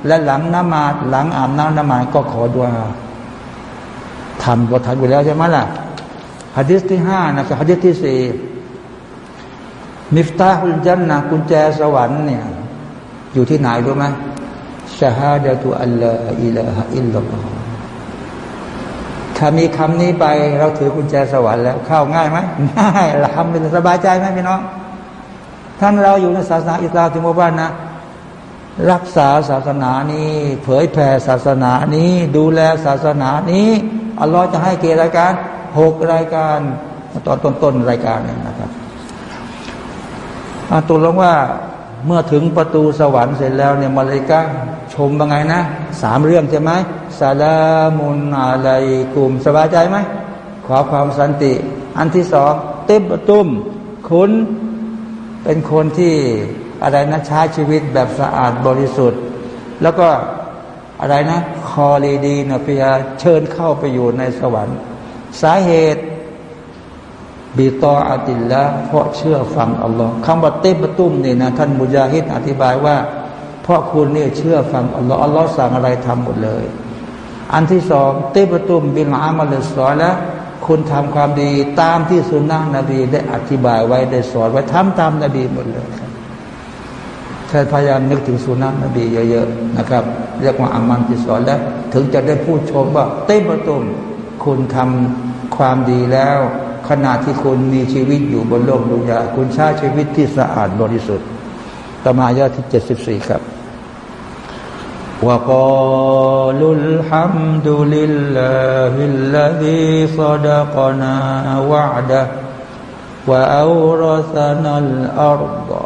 และหลังนมาดหลังอาบน้ำนมาดก็ขอดุอาทำก็ทำอยู่แล้วใช่ไหมล่ะฮะดิษที่ห้านะครับฮะดิษที่สี่มิฟตาฮุลจันนะกุญแจสวรรค์เนี่ย อยู่ที่ไหนรู้ไหมชาฮาดะตุอัลลอฮฺอิลาฮอิลลัลลอฮ ถ้ามีคำนี้ไปเราถือกุญแจสวรรค์แล้วเข้าง่ายไหมง่ายละทำเป็นสบายใจไหมพี่น้องท่านเราอยู่ในศาสนาอิสลามที่มู่บ้านนะรักษาศาสนานี้ เผยแผ่ศาสนานี้ ดูแลศาสนานี้อัลลอฮ์จะให้เกียรติรายการหกรายการตอนต้นๆรายการนี่นะครับตัวลงว่าเมื่อถึงประตูสวรรค์เสร็จแล้วเนี่ยมาเลยกา มว่าไงนะสามเรื่องใช่ไหมซาลามุนอะไรกลุ่มสบายใจไหมขอความสันติ อันที่สองเต็บตุ้มคุณเป็นคนที่อะไรนะใช้ชีวิตแบบสะอาดบริสุทธิ์ แล้วก็อะไรนะคอรีดีนะพิยาเชิญเข้าไปอยู่ในสวรรค์ สาเหตุบีตออาติลละเพราะเชื่อฟังอัลลอฮ์คำว่าเตบตุ้มนี่นะท่านมุจาฮิดอธิบายว่า เพราะคุณนี่เชื่อฟังอัลลอฮ์อัลลอฮ์สั่งอะไรทำหมดเลย อันที่สองเตบตุ้มบินอามัลสอนแล้วคุณทำความดีตามที่สุนนะนบีได้อธิบายไว้ได้สอนไว้ทำตามนบีหมดเลยท่านพยายามนึกถึงสุนัขนบีเยอะๆนะครับ เรียกว่าอามันที่สอนแล้ว ถึงจะได้พูดชมว่าเต้ประตุมคุณทำความดีแล้ว ขณะที่คุณมีชีวิตอยู่บนโลกดุนยาคุณใช้ชีวิตที่สะอาดบริสุทธิ์ตมายาที่เจ็ดสิบสี่ครับ وقالوا الحمد لله الذي صدقنا وعده وأورثنا الأرض.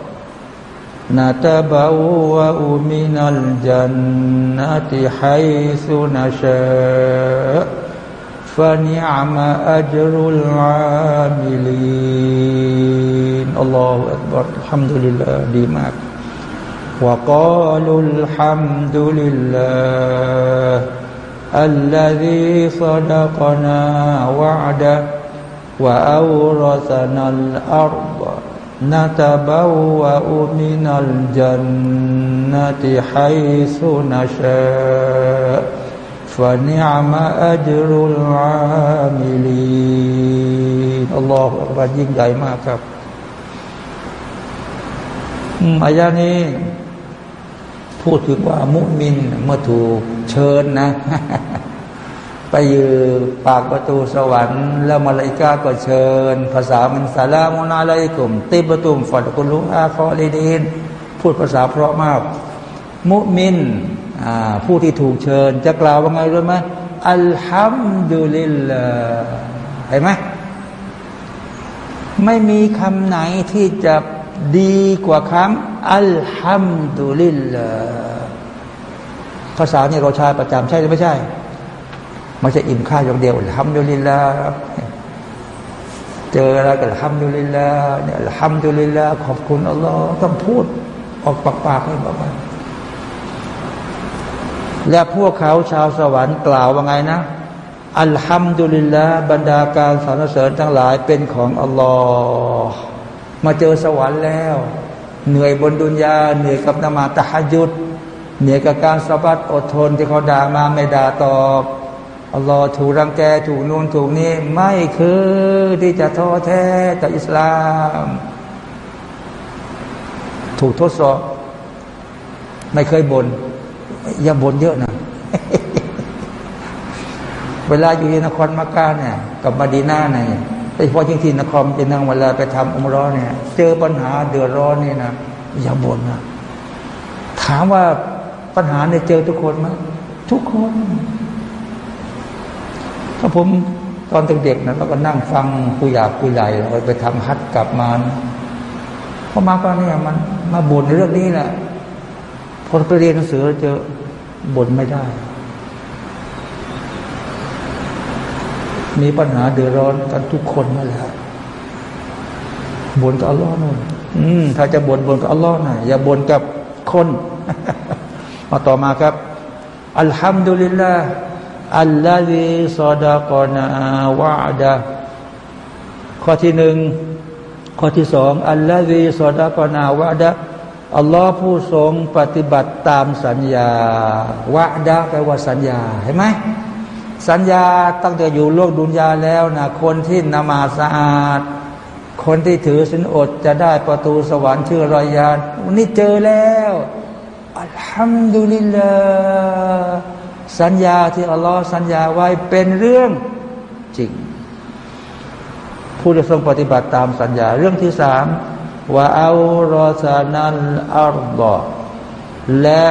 نتبوأ من الجنة حيث نشاء. فنعم أجر العاملين. الله أكبر. الحمد لله. ديماك وقالوا الحمد لله الذي صدقنا وعده وأورثنا الأرض نتبوأ من الجنة حيث نشاء فنعم أجر العاملين الله أكبر ยิ่งใหญ่มากครับอายานี้ พูดถึงว่ามุมินเมื่อถูกเชิญนะ ไปยืนปากประตูสวรรค์ แล้วมาลายกาก็เชิญ ภาษามันสาลามุนาลัยกลุ่มติประตูฝัดกุลุอาคอลีดีนพูดภาษาเพราะมาก มุมินผู้ที่ถูกเชิญ จะกล่าวว่าไงรู้ไหมอัลฮัมดุลิลลาเห็นไหมไม่มีคำไหนที่จะดีกว่าคำ อัลฮัมดุลิลลาภาษาเนี่ยเราใช้ประจำใช่หรือไม่ใช่ไม่ใช่อิ่มข้าวอย่างเดียวอัลฮัมดุลิลลาเจออะไรก็อัลฮัมดุลิลลาเนี่ยอัลฮัมดุลิลลาขอบคุณอัลลอฮ์ต้องพูดออกปากปากให้บอกว่าและพวกเขาชาวสวรรค์กล่าวว่าไงนะอัลฮัมดุลิลลาบรรดาการสรรเสริญทั้งหลายเป็นของอัลลอฮ์มาเจอสวรรค์แล้ว เหนื่อยบนดุนยาเหนื่อยกับนมาตะฮยุดเหนื่อยกับการสะบัดอดทนที่เขาด่ามาไม่ด่าตอบอัลลอฮ์ถูกรังแกถูกนูนถูกนี้ไม่คือที่จะท้อแท้ต่ออิสลาม ถูกทดสอบ ไม่เคยบน่นอย่าบ่นเยอะนะเวลาอยู่ในนครมักกะเนี่ย กับมาดีนาเนี่ย ไปเฉพาะยิ่งที่นครเป็นนางเวลาไปทำอุมร้อนเนี่ย เจอปัญหาเดือดร้อนนี่นะอย่าบ่นนะถามว่าปัญหาเนี่ยเจอทุกคนไหมทุกคนถ้าผมตอนเด็กๆนะเราก็นั่งฟังคุยหยาบคุยใหญ่เราไปทำฮัทกลับมาพอมาก็เนี่ยมันมาบ่นเรื่องนี้แหละพอไปเรียนหนังสือเจอบ่นไม่ได้ มีปัญหาเดือดร้อนกันทุกคนนั่นแหละบ่นกับอัลลอฮ์นู่นอืมถ้าจะบ่นบ่นกับอัลลอฮ์นะอย่าบ่นกับคนมาต่อมาครับอัลฮัมดุลิลลาห์อัลลอฮีซอดากอนาวะดะข้อที่หนึ่งข้อที่สองอัลลอฮีซอดากอนาวะดะอัลลอฮ์ผู้ทรงปฏิบัติตามสัญญาวะดะแปลว่าสัญญาเห็นไหม สัญญาตั้งแต่อยู่โลกดุนยาแล้วนะคนที่นมาสะอาด คนที่ถือสินอดจะได้ประตูสวรรค์ชื่อรอยยานวันนี้เจอแล้วอัลฮัมดุลิลลาสัญญาที่อัลลอฮ์สัญญาไว้เป็นเรื่องจริง ผู้จะทรงปฏิบัติตามสัญญาเรื่องที่สามว่าเอารอซานัลอัลลอและ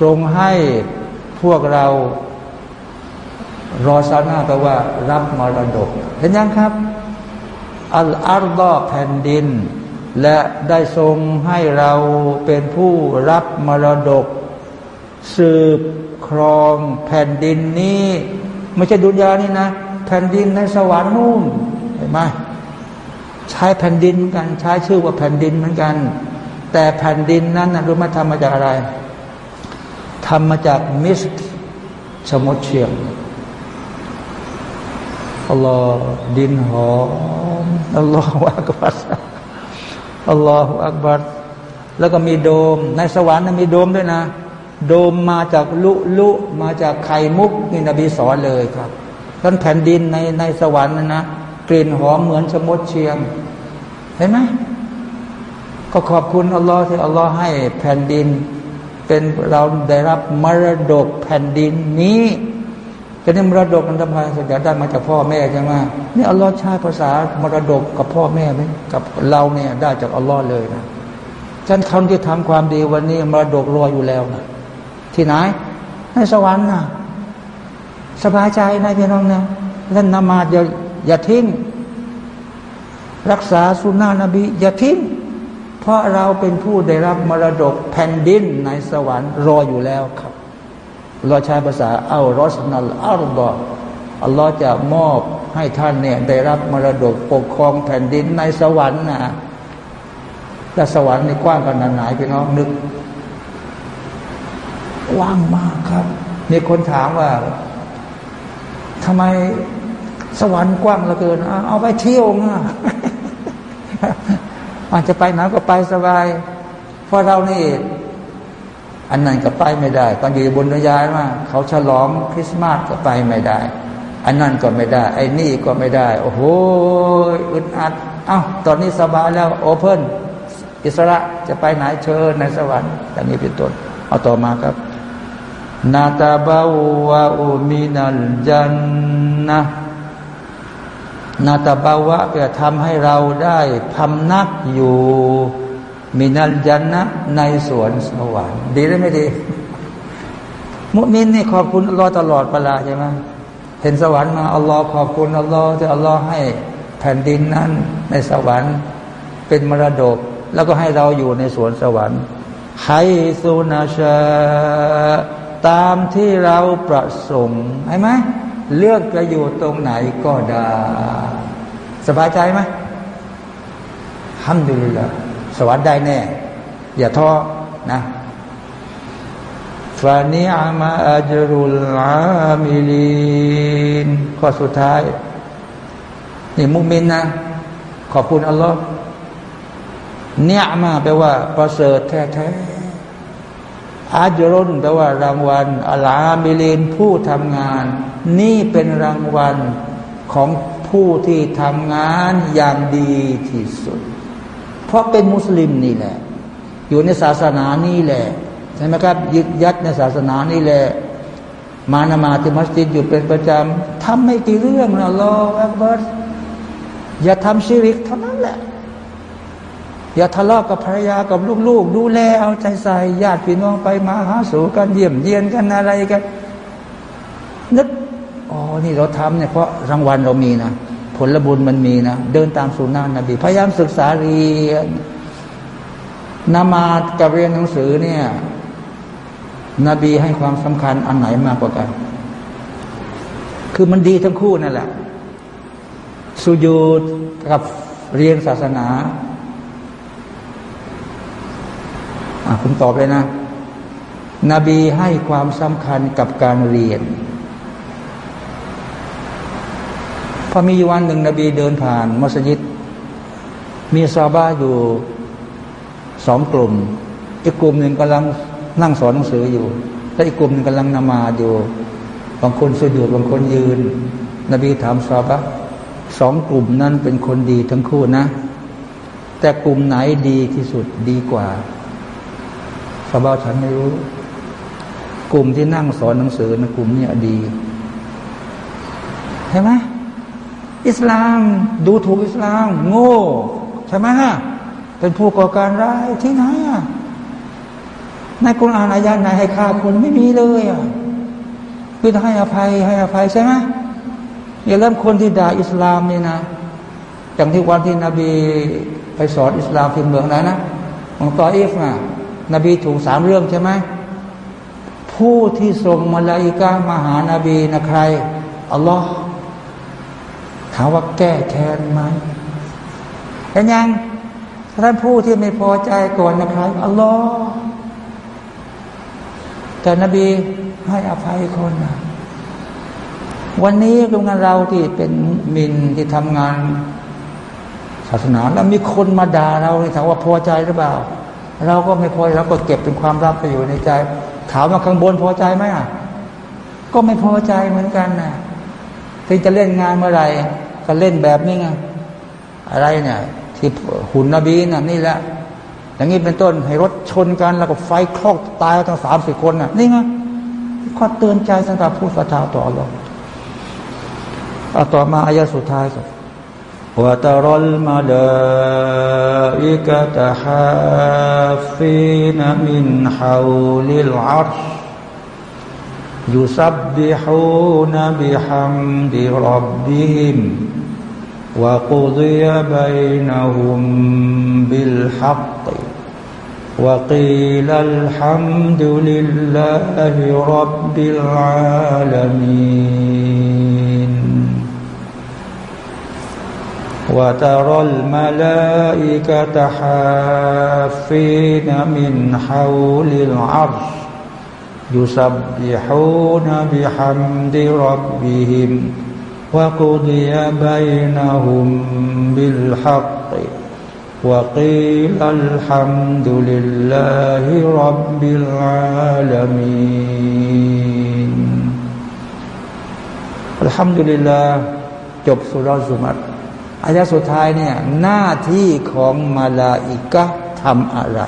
ทรงให้พวกเรา รอซานาแปลว่ารับมรดก เห็นยังครับ อัลอาร์ดอแผ่นดิน และได้ทรงให้เราเป็นผู้รับมรดก สืบครองแผ่นดินนี้ ไม่ใช่ดุนยานี่นะ แผ่นดินในสวรรค์นู่นเห็นไหมใช้แผ่นดินกันใช้ชื่อว่าแผ่นดินเหมือนกัน แต่แผ่นดินนั้นนะรู้ไหมทำมาจากอะไรทำมาจากมิสชมดเชียง อัลลอฮ์ดินหอมอัลลอฮฺอักบัรอัลลอฮฺอักบัรแล้วก็มีโดม ในสวรรค์มีโดมด้วยนะ โดมมาจากลุลุมาจากไข่มุกนี่นบีสอนเลยครับท่านแผ่นดินในในสวรรค์นะนะกลิ่นหอมเหมือนชมดเชียง เห็นไหมก็ขอบคุณอัลลอฮ์ที่อัลลอฮ์ให้แผ่นดิน เป็นเราได้รับมรดกแผ่นดินนี้ จะนี่มรดกอันตรายสุดได้มาจากพ่อแม่ใช่ไหมนี่อัลลอฮ์ใช้ภาษามรดกกับพ่อแม่ไหมกับเราเนี่ยได้จากอัลลอฮ์เลยนะฉันคนที่ทำความดีวันนี้มรดกรออยู่แล้วนะที่ไหนในสวรรค์นะสบายใจนะพี่น้องนะเล่นนมาอย่าอย่าทิ้ง รักษาสุนนะนบีอย่าทิ้ง เพราะเราเป็นผู้ได้รับมรดกแผ่นดินในสวรรค์รออยู่แล้วครับ เราใช้ภาษาเอารสนัลอัลบออัลลอฮ์จะมอบให้ท่านเนี่ยได้รับมรดกปกครองแผ่นดินในสวรรค์นะและสวรรค์นี่กว้างขนาดไหนพี่น้องนึกกว้างมากครับมีคนถามว่าทำไมสวรรค์กว้างเหลือเกิน เอาไปเที่ยวนะอาจจะไปไหนก็ไปสบาย เพราะเรานี่ อันนั้นก็ไปไม่ได้ ตอนอยู่บนรยายมาเขาฉลองคริสต์มาสก็ไปไม่ได้ อันนั้นก็ไม่ได้ ไอ้นี่ก็ไม่ได้ โอ้โหอึดอัดเอ้าตอนนี้สบายแล้วโอเพ่นอิสระจะไปไหนเชิญในสวรรค์อย่างนี้เป็นต้นเอาต่อมาครับนาตาบาวะอุมินัลจันนะนาตาบาวะเพื่อทำให้เราได้พำนักอยู่ มินัลจันนะในสวนสวรรค์ดีหรือไม่ดี มุมินนี่ขอบคุณอัลลอฮ์ตลอดเวลาใช่ไหมเห็นสวรรค์มาอัลลอฮ์ขอบคุณอัลลอฮ์ที่อัลลอฮ์ให้แผ่นดินนั้น ในสวรรค์เป็นมรดก แล้วก็ให้เราอยู่ในสวนสวรรค์ไฮซูนาชาตามที่เราประสงค์ใช่ไหมเลือกจะอยู่ตรงไหนก็ได้ สบายใจไหมห้ามดูเลย สวรรค์ได้แน่ อย่าท้อนะฟานีอามาอัจรุลอามิลีนข้อสุดท้าย นี่มุมินนะ ขอบคุณอัลลอฮ์เนี่ยมาแปลว่า ประเสริฐแท้ๆอาจรุนแปลว่า รางวัลอัลามิลีนผู้ทำงาน นี่เป็นรางวัลของผู้ที่ทำงานอย่างดีที่สุด เพราะเป็นมุสลิมนี่แหละ อยู่ในศาสนานี่แหละใช่ไหมครับ ยึดยัดในศาสนานี่แหละ มานมาที่มัสยิดอยู่เป็นประจำทำไม่กี่เรื่องนะรออักบัรอย่าทำชีริกเท่านั้นแหละ อย่าทะเลาะกกับภรรยากับลูกๆ ดูแลเอาใจใส่ญาติพี่น้องไปมาหาสู่กันเยี่ยมเยียนกันอะไรกันนึกอ๋อนี่เราทำเนี่ยเพราะรางวัลเรามีนะ ผลบุญมันมีนะ เดินตามสุนนะนบี พยายามศึกษาเรียนนมาดกับเรียนหนังสือเนี่ย นบีให้ความสำคัญอันไหนมากกว่ากัน คือมันดีทั้งคู่นั่นแหละ สุญูดกับเรียนศาสนาคุณตอบเลยนะ นบีให้ความสำคัญกับการเรียน พอมีวันหนึ่งนบีเดินผ่านมัสยิด มีซาบาอยู่สองกลุ่ม อีกกลุ่มหนึ่งกำลังนั่งสอนหนังสืออยู่ และอีกกลุ่มหนึ่งกำลังนมาอยู่ บางคนสุญูดบางคนยืน นบีถามซาบะสองกลุ่มนั้นเป็นคนดีทั้งคู่นะ แต่กลุ่มไหนดีที่สุดดีกว่าซาบะฉันไม่รู้ กลุ่มที่นั่งสอนหนังสือนะกลุ่มนี้ดีใช่ไหม อิสลามดูถูกอิสลาม โง่ใช่ไหมฮะเป็นผู้ก่อการร้ายที่ไหนอะในกุณอานอายาไหนให้ฆ่าคนไม่มีเลยอะคือให้อภัยให้อภัยใช่ไหมอย่าเริ่มคนที่ด่าอิสลามนี่นะอย่างที่วันที่นบีไปสอนอิสลามที่เมืองนั้นนะของตออีฟนะนบีถูกสามเรื่องใช่ไหมผู้ที่ส่งมาลาอิกามาหานาบีนะใครอัลลอฮ์ ถามว่าแก้แค้นไหมเห็นยังท่านผู้ที่ไม่พอใจก่อนนะครับอัลลอฮ์แต่นบีให้อภัยคนนะวันนี้โรงงานเราที่เป็นมินที่ทำงาน ศาสนาแล้วมีคนมาด่าเราถามว่าพอใจหรือเปล่า เราก็ไม่พอเราก็เก็บเป็นความลับไปอยู่ในใจ ถามมาข้างบนพอใจไหมอะก็ไม่พอใจเหมือนกันนะที่จะเล่นงานเมื่อไหร่ ก็เล่นแบบนี้ไงอะไรเนี่ย ที่หุ่นนบีน่ะนี่แหละอย่างนี้เป็นต้นให้รถชนกันแล้วก็ไฟคลอกตายทั้งสามสิบคนน่ะ นี่ไงข้อเตือนใจสำหรับผู้ศรัทธาต่ออัอฮ์เอาต่อมาอายะสุดท้ายครับว่าตรลมาดาอิกะตฮาฟีนมินฮาวลิลอาร์ يسبحون بحمد ربهم وقضي بينهم بالحق وقيل الحمد لله رب العالمين. وترى الملائكة حافين من حول العرش يسبحون بحمد ربهم وقضي بينهم بالحق وقيل الحمد لله رب العالمين الحمد لله จบสุรสุมัตอายะสุดท้ายเนี่ยหน้าที่ของมาลาอิกะทำอะไร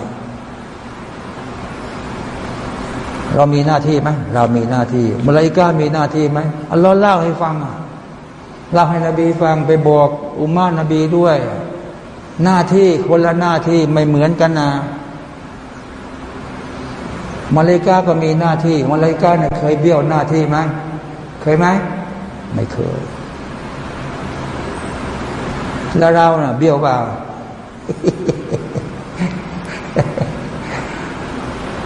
เรามีหน้าที่ไหมเรามีหน้าที่มลายกามีหน้าที่ไหมอัลลอฮ์เล่าให้ฟังเล่าให้นบีฟังไปบอกอุมานบีด้วย หน้าที่คนละหน้าที่ไม่เหมือนกันนะมาเลกาก็มีหน้าที่มาเลกาเนี่ยเคยเบี้ยวหน้าที่ไหมเคยไหมไม่เคย แล้วเราเน่ะเบี้ยวเปล่า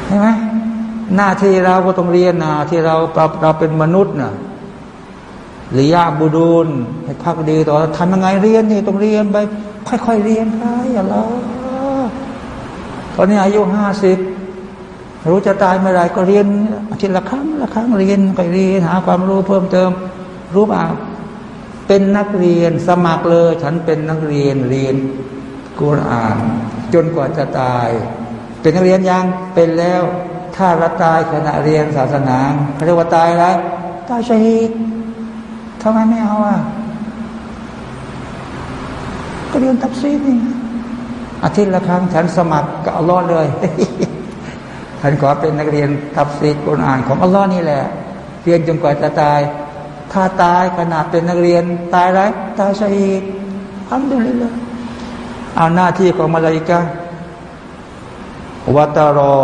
ใช่ไหม หน้าที่เราก็ต้องเรียนนะที่เราเราเราเป็นมนุษย์นะหรือยาบูดูลให้พักดีต่อทำยังไงเรียนนี่ต้องเรียนไป ค่อยๆเรียนไปอย่าล้อตอนนี้อายุห้าสิบรู้จะตายเมื่อไรก็เรียนอาทิตย์ละครั้งละครั้งเรียนไปเรียนหาความรู้เพิ่มเติม รู้เปล่าเป็นนักเรียนสมัครเลย ฉันเป็นนักเรียนเรียนกุรอาน จนกว่าจะตาย เป็นนักเรียนยังเป็นแล้ว ถ้าละตายขณะเรียนศาสนาเขาเรียกว่าตายแล้วตายชฮีดทำไมไม่เอาอะก็เรียนตับซีนี่อาทิตย์ละครั้งฉันสมัครกับอัลลอฮ์เลยฉันขอเป็นนักเรียนตับซีกุรอานของอัลลอฮ์นี่แหละ เรียนจนกว่าจะตาย ถ้าตายขณะเป็นนักเรียนตายแล้วตายชฮีดอัลดุลิลละเอาหน้าที่ของมาลาอิกะวัตรอ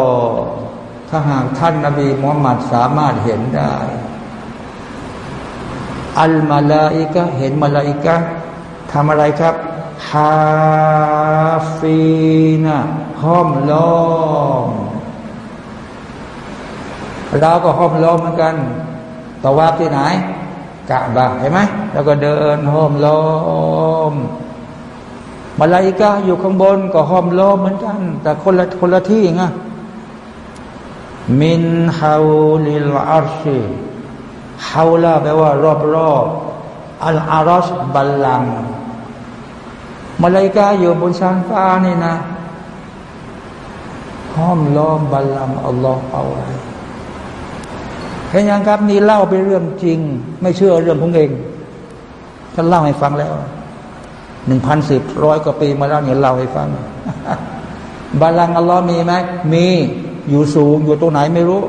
ถ้าหากท่านนบีมุฮัมมัดสามารถเห็นได้ อัลมาลาอิกะเห็นมาลาอิกะทำอะไรครับฮาฟีนะห้อมล้อมเราก็ห้อมล้อมเหมือนกันตะวาบที่ไหนกะบะเห็นไหมแล้วก็เดินห้อมล้อมมาลาอิกะอยู่ข้างบนก็ห้อมล้อมเหมือนกัน แต่คนละคนละที่ไง من حول العرش حولแปลว่ารอบรอบالعرشบัลลังมาลายกาอยู่บนชั้นฟ้านี่นะห้อมล้อมบัลลังอัลลอฮ์เอาไว้เห็นยังครับนี่เล่าเป็นเรื่องจริง ไม่เชื่อเรื่องของเองท่านเล่าให้ฟังแล้วหนึ่งพันสิบร้อยกว่าปีมาแล้วเนี่ยเล่าให้ฟังบาลังอัลลอฮ์มีไหมมี อยู่สูงอยู่ตรงไหนไม่รู้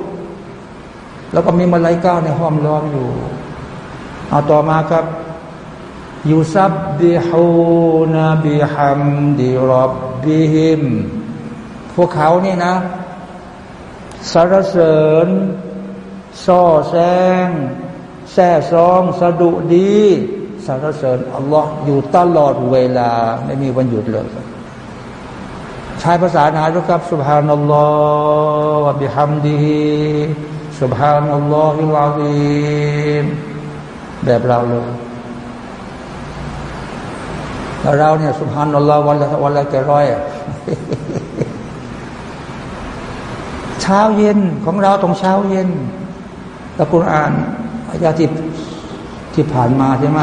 แล้วก็มีมาลายก้าในห้อมล้อมอยู่เอาต่อมาครับยุซับบิฮูนบิฮัมดิรับบิฮิมพวกเขานี่นะสรรเสริญซ่อแซงแซ่ซองสะดุดีสรรเสริญอัลลอฮ์อยู่ตลอดเวลา ไม่มีวันหยุดเลย ช้ภาษาไหนรู้ครับ سبحان อัลลอฮ์บิฮัมดี سبحان อัลลอฮิลาซีมแบบเราเลยแล้วเราเนี่ยสุภานัลลอฮ์วันละวันละกี่ร้อยเช้าเย็นของเราตรงเช้าเย็นตะกุรอานอายาที่ที่ผ่านมาใช่ไหม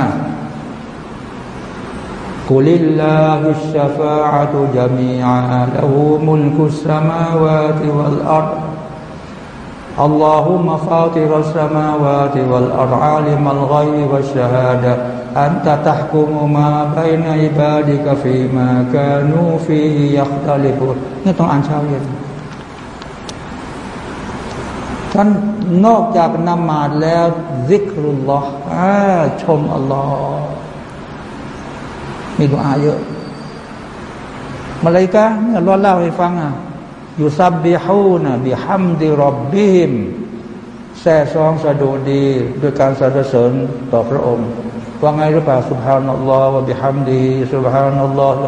กุลิลลาฮิชชฟาอะตุจามีอาละหูมุลกุสมาวาติวัลอัร اللهم فاطر السماوات والأرض عالم الغيب والشهادة أنت تحكم ما بين عبادك فيما كانوا فيه يختلفون นี่ต้องอ่านเช้าเย็นท่านนอกจากนมาดแล้วซิกรุลลอฮ์ชมอัลลอฮ์ มีดุอาเยอะมาเลยกะเนี่ยรอเล่าให้ฟังอะอยู่ซับบิฮูนะบิฮัมดิรอบบิฮิมแซ่ซองสะดุดีด้วยการสรรเสริญต่อพระองค์ว่าไงหรือเปล่าสุบฮานัลลอฮ์วะบิฮัมดีสุบฮานัลลอฮ์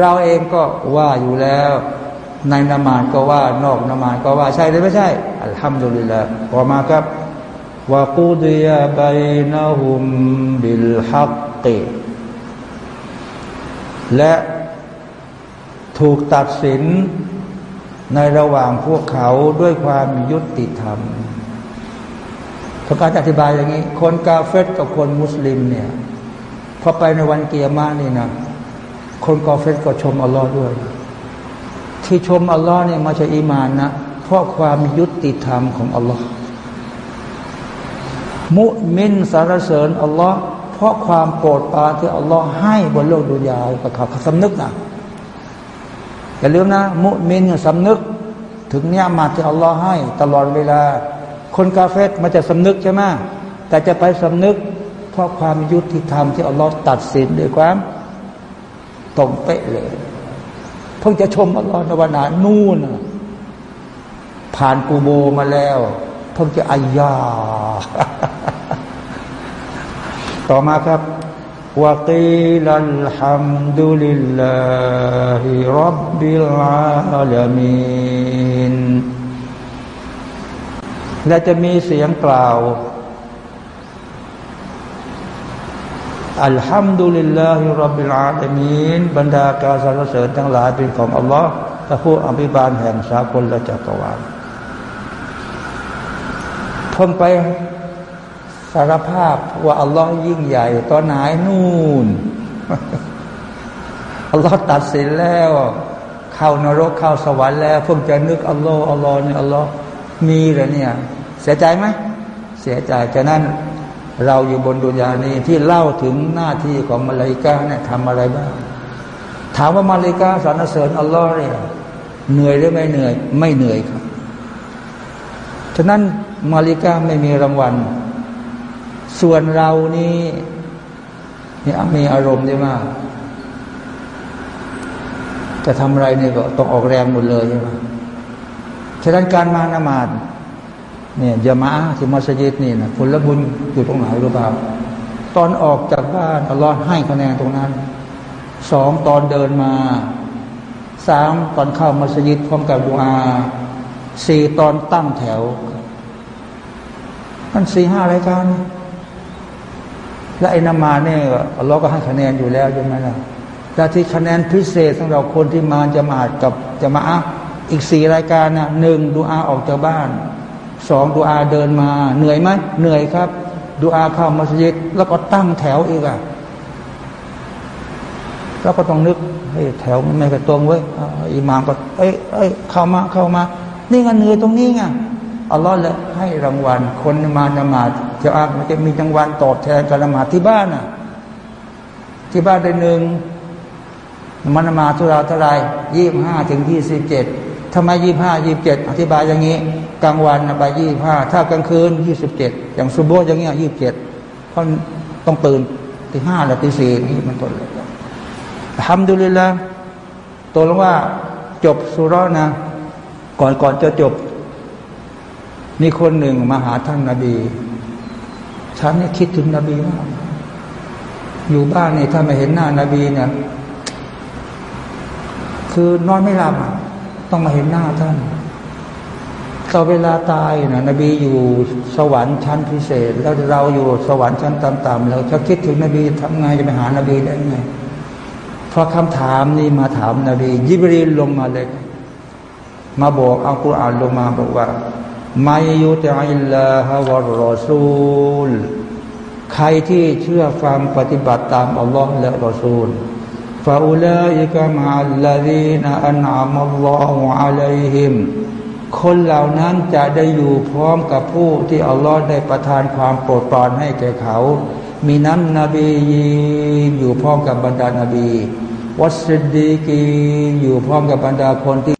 เราเองก็ว่าอยู่แล้ว ในนามาดก็ว่านอกนามาดก็ว่าใช่หรือไม่ใช่อัลฮัมดุลิลละพอมาครับวะกูดียบัยนะฮุมบิลฮักติ และถูกตัดสินในระหว่างพวกเขาด้วยความยุติธรรมทการอธิบายอย่างนี้ คนกาเฟตกับคนมุสลิมเนี่ยพอไปในวันเกียร์มานี่นะคนกาเฟตก็ชมอัลลอฮ์ด้วย ที่ชมอัลลอฮ์เนี่ยมาจากอีมานนะเพราะความยุติธรรมของอัลลอฮ์มุมินสารเสริญอัลลอฮ์ เพราะความโปรดปรานที่อัลลอฮ์ให้บนโลกดุนยากับเขาสำนึกนะอย่าลืมนะ มุมินสำนึก ถึงเนี่ยมาที่อัลลอฮ์ให้ตลอดเวลา คนกาเฟตมันจะสำนึกใช่ไหมแต่จะไปสำนึก เพราะความยุติธรรมที่อัลลอฮ์ตัดสินด้วยความตรงเป๊ะเลยเพิ่งจะชมอัลลอฮ์ในวันนั้นนู่นผ่านกูโบมาแล้ว เพิ่งจะอายา ต่อมาครับوقيل الحمد لله رب العالمينและจะมีเสียงกล่าวالحمد لله رب العالمينบรรดาการสรรเสริญทั้งหลายเป็นของอัลลอฮ์พระผู้อภิบาลแห่งสากลและจักรวาลเพิ่งไปารภาพว่าอัลลอฮ์ยิ่งใหญ่ ตอนไหนนู่นอัลลอฮ์ตัดสินแล้ว เข้านรกเข้าสวรรค์แล้วเพิ่งจะนึกอัลลอฮ์อัลลอฮ์เนี่ยอัลลอฮ์มีเหรอเนี่ย เสียใจไหมเสียใจฉะนั้นเราอยู่บนดุนยานี้ที่เล่าถึงหน้าที่ของมาลายกาเนี่ยทำอะไรบ้าง ถามว่ามาลายกาสรรเสริญอัลลอฮ์เนี่ยเหนื่อยหรือไม่เหนื่อย ไม่เหนื่อยครับฉะนั้นมาลิกาไม่มีรางวัล ส่วนเรานี่นี่มีอารมณ์ได้มากจะทำอะไรเนี่ยก็ต้องออกแรงหมดเลยใช่ไหมฉะนั้นการมานมาดเนี่ยยามาที่มัสยิดนี่นะผลบุญอยู่ตรงไหนรู้เปล่าตอนออกจากบ้านอัลลอฮ์ให้คะแนนตรงนั้นสองตอนเดินมาสามตอนเข้ามัสยิดพร้อมกับดูอาสี่ตอนตั้งแถวมันสี่ห้ารายการ และไอ้นามาเนี่ยอัลลอฮ์ก็ให้คะแนนอยู่แล้วใช่ไหมล่ะและที่คะแนนพิเศษสำหรับคนที่มาจะมากับจะมาอีกสี่รายการนะหนึ่งดูอาออกจากบ้านสองดูอาเดินมา เหนื่อยไหมเหนื่อยครับ ดูอาเข้ามัสยิดแล้วก็ตั้งแถวอีกอะแล้วก็ต้องนึกเฮ้ยแถวไม่กระตรงเว้ยอิหมามก็เอ้ยเอ้ยเข้ามาเข้ามา นี่ไงเหนื่อยตรงนี้ไงอัลลอฮ์เลยให้รางวัลคนมานมาด จะอามันจะมีรางวัลตอบแทนการละหมาดที่บ้านอะ ที่บ้านได้หนึ่งมันมาทุราเท่าไรยี่ห้าถึงยี่สิบเจ็ดทำไมยี่ห้ายี่เจ็ดอธิบายอย่างนี้ กลางวันไปยี่ห้าถ้ากลางคืนยี่สิบเจ็ดอย่างซุโบอย่างเงี้ยยี่บเจ็ดเพราะต้องตื่นที่ห้าหรือที่สี่นี่มันต้นเลยทำดูเลยละตัวลงว่าจบสุรนะ ก่อนก่อนจะจบ มีคนหนึ่งมาหาท่านนาบี ฉันนี่คิดถึงนบีมากอยู่บ้านนี่ถ้าไม่เห็นหน้านาบีเนี่ย คือนอนไม่หลับต้องมาเห็นหน้าท่านต่อเวลาตายนะนบีอยู่สวรรค์ชั้นพิเศษ แล้วเราอยู่สวรรค์ชั้นต่ำๆเราจะคิดถึงนบีทำไงจะไปหานบีได้ไงเพอคำถามนี้มาถามนาบียิบรีลลงมาเลย มาบอกเอากุรอานลงมาบอกว่า ม่ยุติอิลลาฮวรอซูล ใครที่เชื่อฟังปฏิบัติตามอัลลอฮ์และรอซูลฟาอุลาอิกะมาอัลลดีนอันอามัลลอฮฺอะลัยฮิมคนเหล่านั้นจะได้อยู่พร้อมกับผู้ที่อัลลอฮ์ได้ประทานความโปรดปรานให้แก่เขา มีนั้นนบียีอยู่พร้อมกับบรรดานบี วัสดีกีอยู่พร้อมกับบรรดาคนที่